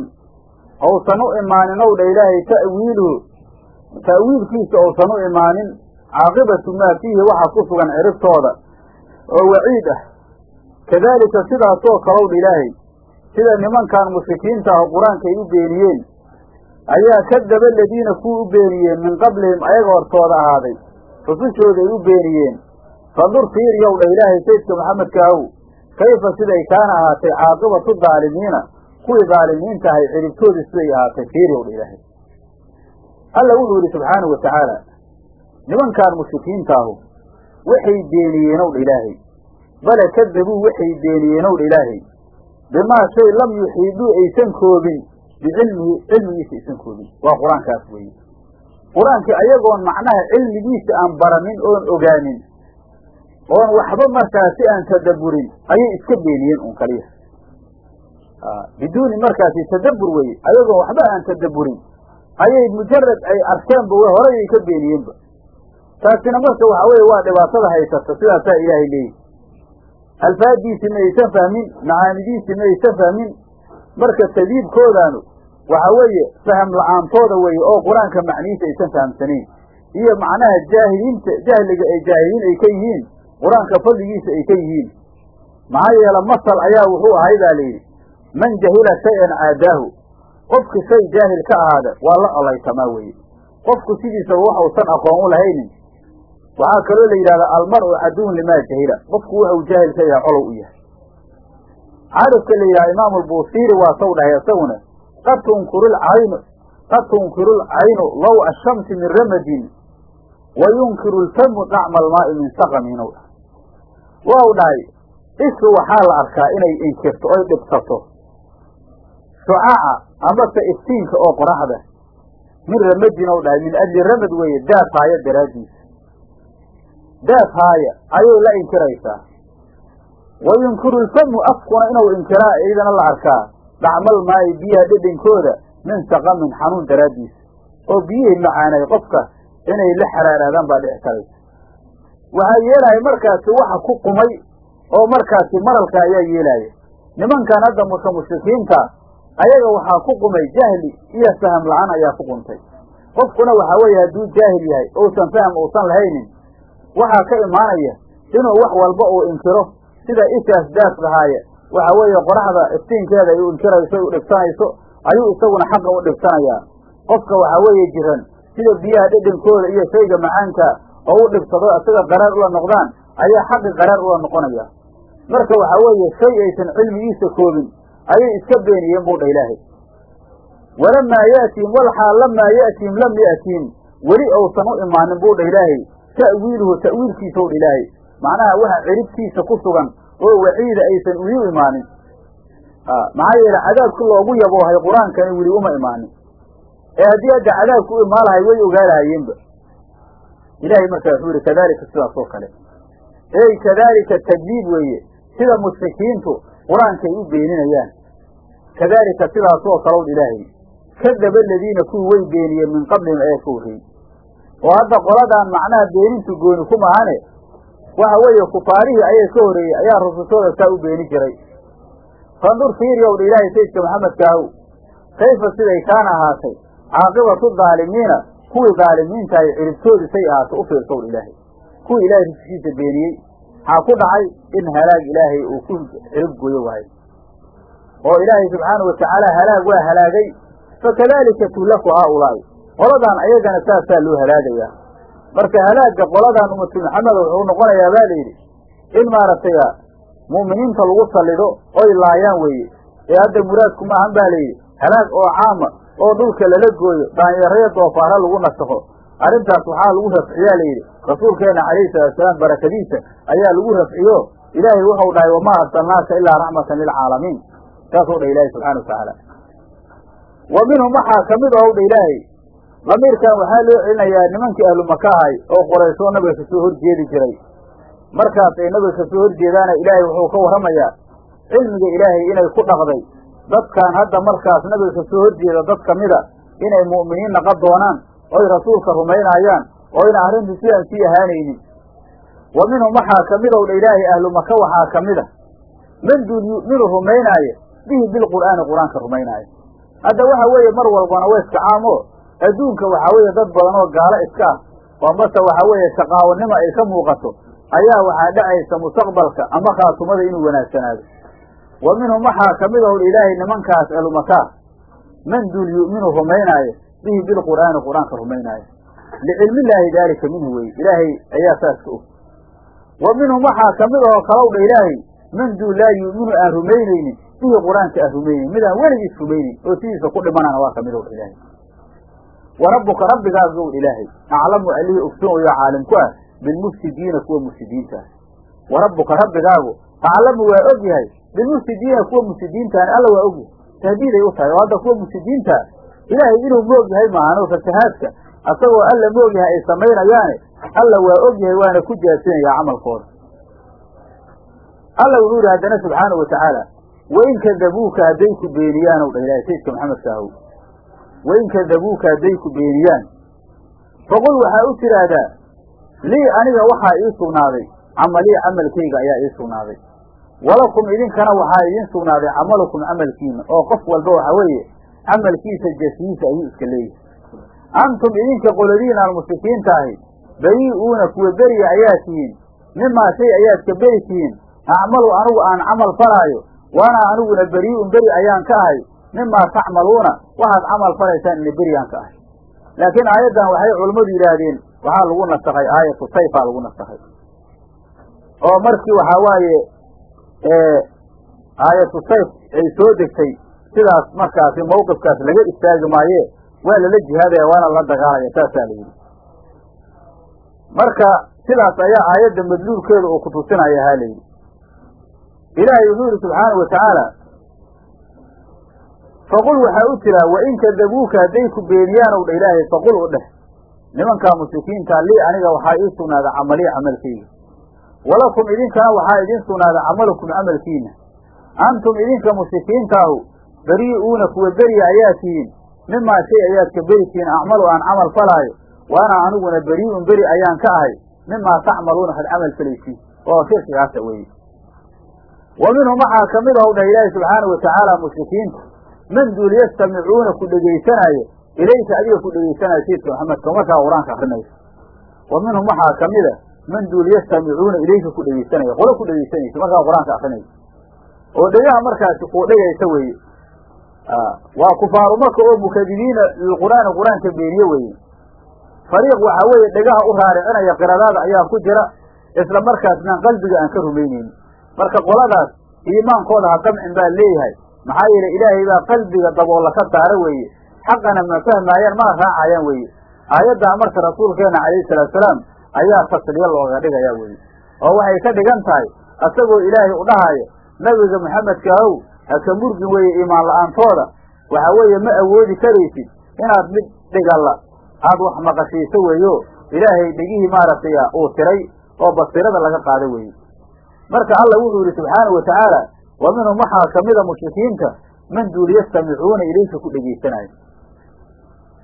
ousan u imaanin ow dha ilaahay ta'wiiluhu ta'wiilkiisa ousan u imaanin. Caaqibatu maa fiihi waxa ku sugan ciribtooda. Oo waciid ah. Kadaalika sidaasoo kalow dha ilaahay sida nimankan mushrikiinta ah qur'aanka ay u beeniyeen ayaa kadaba aladiina kuwa u beeniyeen min qablihim ayaga hortooda ahaaday rusushooda ay u beeniyeen fandur fiiriyow dha ilaahay saydka maxamedkaahu kayfa siday kaana ahaatay caaqibatu daalimiina kuwii daalimiinta ahay ciribtooda siday ahaatay? Fiiriyow dha ilaahay. Alla wuxuu yidhi subxaanahu watacaala nimankaan mushrikiintaahu waxay beeniyeen ow dha ilaahay. Bale kadabuu waxay beeniyeen ow dha ilaahay. Bimaa shay lam yuxiiduu aysan koobin bicilmihi cilmigiisa aysan koobin. Waa qur'aankaas weeye qur'aankii ayagoon macnaha cilmigiisa aan baranin oon ogaanin oon waxba markaasi aan tadabburin ayay iska beeniyeen un kaliya. Biduuni markaasi tadabbur weeye ayagoon waxba aan tadabburin ayay mujarad ay arkeenba w horayay ka beeniyeenba taasina marka waxa weeye waa dhibaatada haysata sidaasaa ilaahay leeyihi alfaadiisi ma aysan fahmin macaanidiisi ma aysan fahmin marka tadiibkoodaanu waxa weeye faham la'aantooda weeye oo qur'aanka macnihiisa aysan fahamsanayn. Iyo macnaha jaahiliinta jahliga ay jaahiliin ay ka yihiin qur'aanka fadligiisa ay ka yihiin. Maxaa yeele masal ayaa wuxuu ahay baa layidhi man jahila shay-an caadaahu qofki shay jaahil ka ahaada waa la olaytamaa weeye. Qofku sidiisaba waxuusan aqoon u lahaynin waxaa kaloo la yidhahdaa almar-u caduwun limaa jahila. Qofku wuxuu jaahil ka yahay colow u yahay. Caarifka la yidhaha imaamu albuusiiri waa saw isaguna qad tunkiru lcaynu qad tunkiru lcaynu low ashamsi min ramadin wa yunkiru lfamu dacma almaa'i min saqamin u dhahay ishu waxaa la arkaa inay inkirto oy dhibsato shucaaca amase iftiinka oo qoraxda min ramadin ou dhahay min ajli ramad weeye daad haaya daraaddiisa daad haaya ayay la inkiraysaa wa yunkiru lfamu afkuna inuu inkiraa iyadana la arkaa dhacmal maayi biyaha dhedhankooda min saqamin xanuun daraaddiisa oo biyihii macaanay qofka inay la xaraaraadaan baa dhici karaysa waxaa yeelaya markaasi waxa ku qumay oo markaasi maralka ayaa yeelaya nimankan hadda musa mushrikiinta ayaga waxaa ku qumay jahli iyo faham la'aan ayaa ku quntay. Qofkuna waxaa weeye hadduu jaahil yahay ousan faham uusan lahaynin waxaa ka imaanaya inuu wax walba uu inkiro sida ishaas daas dhahaaya waxa weeye qoraxda iftiinkeeda ay u inkirayso u dhibsanayso ayuu isaguna xaqa u dhibsanayaa qofka waxaa weeye jiran sida biyaha dhedhankooda iyo shayga macaanka oo u dhibsado isaga qaraar ula noqdaan ayaa xaqi qaraar ula noqonaya. Marka waxaa weeye shay aysan cilmigiisa koobin ayay iska beeniyeen buu dha ilaahay. Walamaa ya'tiim walxaal lamaa ya'tiim lam ya'tiim weli ousan u imaanin buu dha ilaahay. Ta'wiiluhu ta'wiilkiisa u dha ilaahay. Macnaha waxa ciribtiisa ku sugan oo waciida aysan weli u imaanin maxaa yeele cadaabki loogu yaboohay qur'aankani weli uma imaanin. Ee haddii hadda cadaabku u imaan lahay way ogaalahaayeenba ilahay markaa wuxuu yihi kadalika sidaas oo kale. Ey kadalika takdiib weeye. Sida mushrikiintu qur'aankay u beeninayaan. Kadalika sidaas oo kalow ilaahay. Kadaba aladiina kuwii way beeniyeen min qablihim ayaa ka horreeyey oo hadda qoladan macnaha beenintu gooni ku mahane waxa weeye kufaarihii ayay ka horreeyey ayaa rusushooda saa u beeni jiray. Fandur fiiriyow dha ilaahay sayidka maxamedkaahu kayfa siday kaana ahaatay? Caaqibatu daalimiina kuwii daalimiintahay ciribtoodi say ahaatay u fiirsow dha ilaahay. Kuwii ilaahay rusushiisa beeniyey maxaa ku dhacay in halaag ilaahay uu ku cirib gooyo waayo? Oo ilaahay subxaana watacaala halaag waa halaagay fakadalika tuhlaku haaulaa'i. Qoladan ayagana saasaa loo halaagayaa marka halaagga qoladan ummatu maxamed wuxuu noqonayaa baa layidhi in maaragtay mu'miniinta lagu sallido oy laayaan weeye. Ee hadda muraadku maahan ba layidhi halaag oo caama oo dhulka lala gooyo daanyareyo doofaara lagu nasakho. Arrintaas waxaa lagu rafciyaa layidhi rasuulkeena calayhi salaatusalaam barakadiisa ayaa lagu rafciyo. Ilaahay wuxuu dhahay wamaa arsalnaaka ilaa raxmatan lilcaalamiin saasuu dha ilaahay subxana wa tacaala wa waxaa ka mid ow dha ilaahay damiirkan waxaa loo celinayaa nimankii ahlu ahay oo qorayshoo nabiga ka soo horjeedi jiray. Markaas ay nabiga ka soo horjeedaana ilaahay wuxuu ka warramayaa cilmiga ilaahay inay ku dhaqday. Dadkan hadda markaas nabiga ka soo horjeeda dad kamida inay mu'miniin naqon doonaan oy rasuulka rumaynaayaan oo yna arrintu sidaan sii ahaanaynin. Wa minhum waxaa ka mid ow dha ilaahay ahlu maka waxaa ka mid a man duun yu'minu rumaynaaya bihi bilqur'aani qur'aanka rumaynaaya hadda waxa weeye mar walbana waa iska caamo adduunka waxaa weeye dad badan oo gaalo iska ah oo mase waxaa weeye shaqaawanimo ay ka muuqato ayaa waxaa dhacaysa mustaqbalka ama khaatumada inuu wanaagsanaado. Wa minhum waxaa ka mid ow ilaahay nimankaas ahlumakaa man duul yu'minu rumaynaayo bihi bilqur'aani qur'aanka rumaynaayo licilmillaahi daalika minhu weye ilaahay ayaa saas ka og wa minhum waxaa ka mid oo kalow dha ilaahay man duul laa yu'minu aan rumaynaynin bihi qur'aanka aan rumaynayn midaan weligiis rumaynin oo sidiisa ku dhimanana waa ka mid dha ilaahay wa rabbuka rabbigaas ow ilaahay aclamu allihii ogsoon oyo caalim ku ah bilmufsidiina kuwa mufsidiinta ah wa rabbuka rabbigaagu aclamu waa og yahay bilmufsidiina kuwa mufsidiintaani alla waa ogyahay tahdiiday u tahay oo hadda kuwa mufsidiintaa ilaahay inuu moog yahay maahano fasahaadka asagoo alla moog yahay ay samaynayaane alla waa og yahay waana ku jaasinayaa camalkooda alla wuxuu yidhi haddana subxaana wa tacaala wain kadabuuka hadday ku beeniyaan ow dha ilahay sayidka maxamedka ahow wain kadabuuka hadday ku beeniyaan faqul waxaa u tidhaahdaa lii aniga waxaa ii sugnaaday camalii camalkayga ayaa ii sugnaaday. Walakum idinkana waxaa idiin sugnaaday camalukum camalkiina oo qof walba waxa weeye camalkiisa jasiisa ayuu iska leeyahay. Antum idinka qoladiina almushrikiinta ahi berii'uuna kuwa beriya ayaa tihiin. Mimaa shay ayaad ka beri tihiin. Acmalu anigu aan camal falaayo waana aniguna berii'un beri ayaan ka ahay mimaa tacmaluuna waxaad camal falaysaan ina beriyaan ka ahay laakiin aayaddan waxay culammadu yidhaahdeen waxaa lagu nasakhay aayatu sayfaa lagu nasakhay oo markii waxaa waaye aayatu sayf ay soo degtay sidaas markaasi mawqifkaas laga istaagi maaye waa lala jihaadaya waana la dagaalaya saasaa la yidhi. Marka sidaas ayaa aayadda madluulkeeda uu kutusinaya ha la yidhi. Ilaahay wuxuu yidhi subxaana wa tacaala faqul waxaa u tiraa wain kadabuuka hadday ku beeniyaan ow dha ilaahay faqul u dheh. Nimankaa mushrikiinta lii aniga waxaa ii sugnaaday camalii camalkayga walakum idinkana waxaa idiin sugnaaday camalukum camalkiina. Antum idinka mushrikiintaahu berii'uuna kuwa beriya ayaa tihiin mimaa shay ayaad ka beri tihiin acmalu aan camal falaayo. Waana aniguna berii'un beri ayaan ka ahay. Mimaa tacmaluuna had camal falaysiin. Oo shirkigaasa weeye. Wa minhum waxaa ka mid ahu dhah ilaahi subxaana wa tacaala mushrikiinta man duul ku dhegaysanaayo ilayka adiga ku dhegaysanaayo sayidka maxamedka markaa qur'aanka akrinaysa wa minhum waxaa ka mida man duul ilayka ku dhegaysanaya qolo ku dhegaysanaysa markaa qur'aanka akrinaysa oo dhegaha markaasi kuu dhegaysa weeye waa kufaaru maka oo mukadibiina lilqur'aani qur'aanka beeniye weeye fariiq waxaa weeye dhegaha u raaricinaya qiradaada ayaa ku jira isla markaasna qalbiga aan ka rumaynaynin marka qoladaas iimaankooda ha damcin baa leeyahay maxaa yeele ilaahay baa qalbiga daboolla ka saara weeye. Xaqana ma fahmaayaan mana raacayaan weeye. Aayaddaa marka rasuulkeena calayhi salaatusalaam ayaa tasliya looga dhigaya weeye. Oo waxay ka dhigan tahay asagoo ilaahay u dhahaayo nabiga maxamedka ahow ha ka murgin weeye iimaan la'aantooda. Waxa weeye ma awoodi karaysid inaad mid dhigalla aad wax maqashiiso weeyo. Ilaahay dhegihii maaragtay uu tiray oo basirada laga qaada weeye. Marka alla wuxuu yidhi subxaanau wa tacaala wa waxaa ka mida mushrikiinta man duul yastamicuuna ilayka ku dhegaysanaayo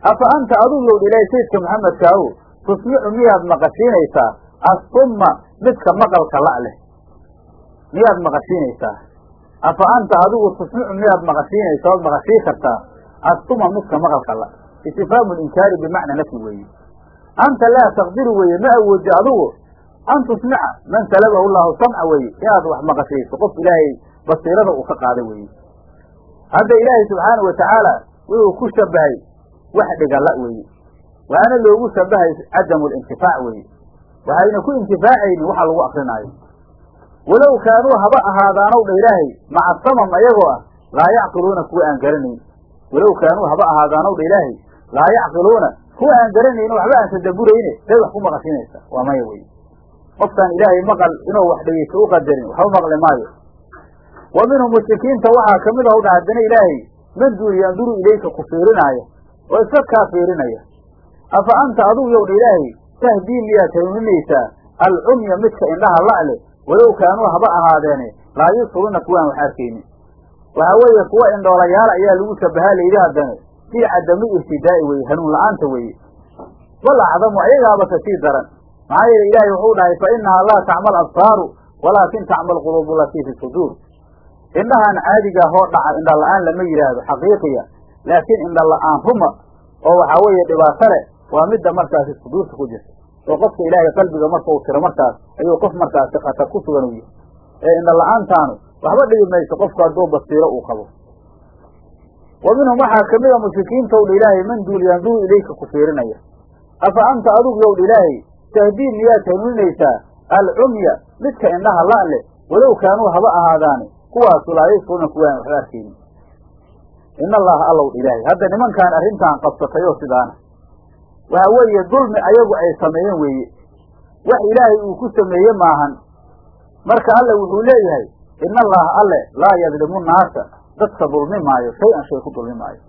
afa anta aduu yowdh ilaahay sayidka maxamedka ahow tusmicu miyaad maqashiinaysaa assumma midka maqalka la' leh. Miyaad maqashiinaysaa afa anta adigu tusmicu miyaad maqashiinaysaa ood maqashii kartaa assuma midka maqalka la. Istifhaamu linkaari bimacna nafyi weeye. Anta laa taqdiru weeye ma awoodi adigu an tusmica man salabahu llahu samca weeye inaad wax maqashayso qof ilaahay basiirada uu ka qaada weeye. Hadda ilaahay subxaana wa tacaala wuxuu ku shabahay wax dhigalla weeye. Waxaana loogu shabahay cadamu lintifaac weeye. Waxayna ku intifaacaynin waxa lagu akrinaayo. Walow kaanuu haba ahaadaanow dha ilaahay maca samam ayagoo ah laa yacqiluuna kuwa aan garanayn. Walow kaanuu haba ahaadaanow dha ilaahay laa yacqiluuna kuwa aan garanayno waxba aan tadaburayne day wax ku maqashinaysa. Waa maya wey qofkaan ilaahay maqal inuu wax dhegeysto u qadarin waxba maqli maayo wa minhum mushrikiinta waxaa ka mid ah u dha haddana ilaahay man duul yanduru ilayka ku fiirinaaya oo iska kaa fiirinaya afa anta adugu yow dha ilaahay tahdii miyaad hanuuninaysaa alcumya midka indhaha la'le walow kaanuu haba ahaadeene laa yubsiruuna kuwaan wax arkaynin waxa weeye kuwa indhoolayaal ayaa lagu shabahaa layidhi haddana fii cadami irtidaa'i weye hanuun la'aanta weeye. Bal acdamu ayagaaba ka sii daran. Maxaa yeele ilaahay wuxuu dhahay fa inahaa laa tacmal absaaru walaakin tacmal quluubu latii fi suduur indhahan caadigaa hoo dhaca indha la'aan lama yidhaahdo xaqiiqiya. Laakiin indha la'aan ruma oo waxaa weeye dhibaato leh waa midda markaasi suduurta ku jirta. Oo qofka ilaahay qalbiga marka uu tiro markaas ayuu qof markaasi khatar ku sugan u yahay. Ee indha la'aantaanu waxba dhibi mayso qofku hadduu basiiro uu qabo. Wa minhum waxaa ka mid a mushrikiinta ow dha ilaahay man duul yanduru ilayka ku fiirinaya. Afa anta adugu yow dha ilaahay tahdiin miyaad hanuuninaysaa alcumya midka indhaha la' leh walow kaanuu haba ahaadaane kuwaasu laa yusruuna kuwaan waxba arkaynin in allaha allow ilaahay. Hadda nimankaan arrintan qabsatayoo sidaana waxa weeye dulmi ayagu ay sameeyeen weeye. Wax ilaahay uu ku sameeye maahan. Marka alle wuxuu leeyahay in allaha alle laa yadlimu naasa. Dadka dulmi maayo shay-an shay ku dulmi maayo.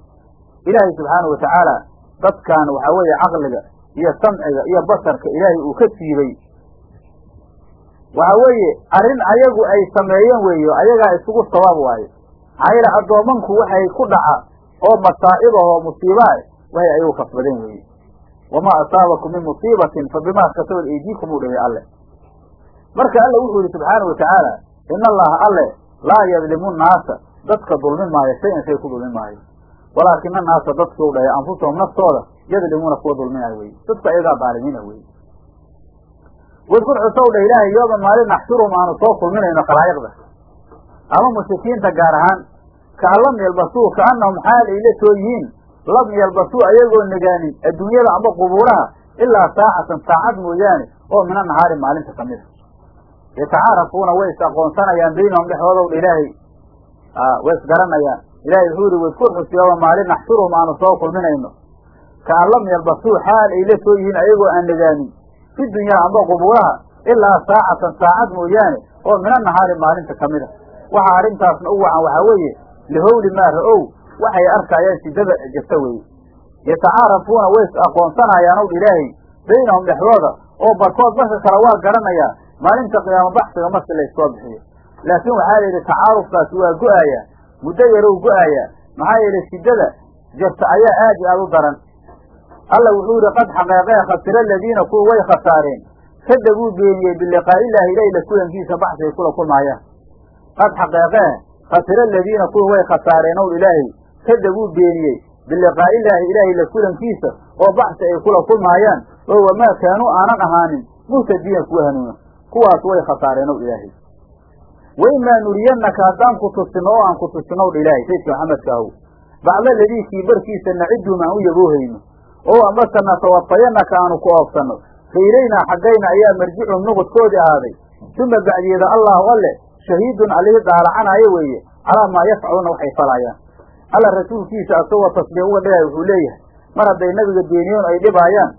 Ilaahay subxaanau watacaala dadkan waxaa weeye caqliga iyo samciga iyo basarka ilaahay uu ka siibay waxa weeye arrin ayagu ay sameeyeen weeyo ayagaa isugu sabaab waayo maxaa yeele addoomanku waxay ku dhaca oo masaa'ibah oo musiibaa waxay ayagu kasbadeen weeye wamaa asaabakum min musiibatin fa bimaa kasabat eydiikum uu dhahay alle. Marka alle wuxuu yihi subxaanau watacaala in allaha alle laa yadlimu nnaasa dadka dulmi maayo shay-an shay ku dulmi maayo. Walaakina naasa dadki u dhahay anfusahum naftooda yadlimuuna kuwa dulminayo wey dadku ayagaa daalimiina wey wadkur xusow dha ilaahay yooma maalin naxshuruhum aanu soo kulminayno khalaa'iqda ama mushrikiinta gaar ahaan kaan lam yalbasuu kaanahum xaal ay la soo yihiin lam yalbasuu ayagoo negaanin adduunyada amba qubuuraha ilaa saacatan saacad mooyaane oo mina nahaari maalinta ka mid a yatacaarafuuna way is aqoonsanayaan baynahum dhexdoodow dha ilaahay way isgaranayaan ilahay wuxuu yihi wadkur xus yooma maalin naxshuruhum aanu soo kulminayno. Kaan lam yalbasuu xaal ay la yihiin ayagoo aan negaanin fi dunyaa amba qubuuraha ilaa saacatan saacad mooyaane oo mina nahaari maalinta ka mid a waxaa arrintaasna u wacan waxaa weeye lihowli maa ra'ow waxay arkayaan sidada jirta weeye yatacaarafuuna way is aqoonsanayaan ow ilaahay baynahum dhexdooda oo barkood barka kale waa garanayaa maalinta qiyaamo baxsiga marki laysoo bixiyo laakiin waxaa la yidhi tacaarufkaasi waa go'aya muddo yarow go'aya maxaa yeelay sidada jirta ayaa aad iyo aad u daran alla wuxuu yihi qad xaqeeqee khasira aladiina kuwa way khasaareen. Kadabuu beeniyey biliqaa'i illaahi ilahi la kulankiisa baxsigay kula kulmaayaan qad xaqeeqee khasira aladiina kuwa way khasaareen ow ilaahay. Kadabuu beeniyey biliqaa'i illaahi ilaahay la kulankiisa oo baxsi ay kula kulmaayaan oo wamaa kaanuu aanan ahaanin muhtadiina kuwa hanuuna. Kuwaas way khasaareen ow ilaahay. Waimaa nuriyannaka haddaan ku tusino oo aan ku tusinow dha ilaahay saydka maxamedka ahow bacda ladii kii barkiisa naciduhum aan u yaboohayno oo amase natawafayanaka aanu ku oobsanno fa ilaynaa xaggayna ayaa marjicuhum nuqudkoodii ahaaday. Suma bacdiyeeda allahu alle shahiidun allihii daalacanaayo weeye calaa maa yafcaluuna waxay falaayaan alla rasuulkiisa asagoo tasbiix uga dhigaya wuxuu leeyahay mar hadday nabiga beeniyoon ay dhibaayaan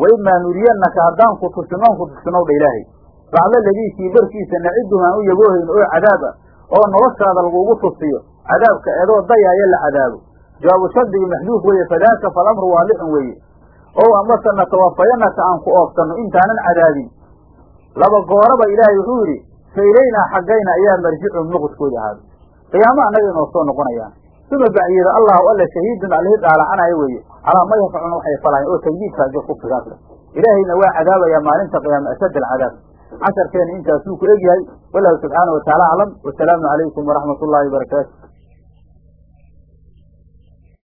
wa imaa nuriyannaka haddaan ku tusinoon ku tusinow dha ilaahay. Bacda ladii kii barkiisa naciduhum aan u yaboohayno oo cadaaba oo noloshaada lagugu tusiyo cadaabka edoo dayaaya la cadaabo jawaabu shardigii maxduuf weeye fadaaka falamru waadixun weeye ow amase natawafayanaka aan ku oobsanno intaanan cadaabin laba gooraba ilaahay wuxuu yidhi fa ilaynaa xaggayna ayaa marjicuhum nuqudkoodi ahaaday qiyaamo annaga inoo soo noqonayaan suma bacyeeda allahu alla shahiidun allihii dhaalacanayo weeye calaa ma yafcaluna waxay falaayeen oo tagdiidkaasi kufrigaasa ilaahayna waa cadaabayaa maalinta qiyaama ashad alcadaab casharkeena intaasuu ku egyahay wallahu subxaana wa taala aclam wasalaamu calaykum waraxmat ullahi wabarakaatu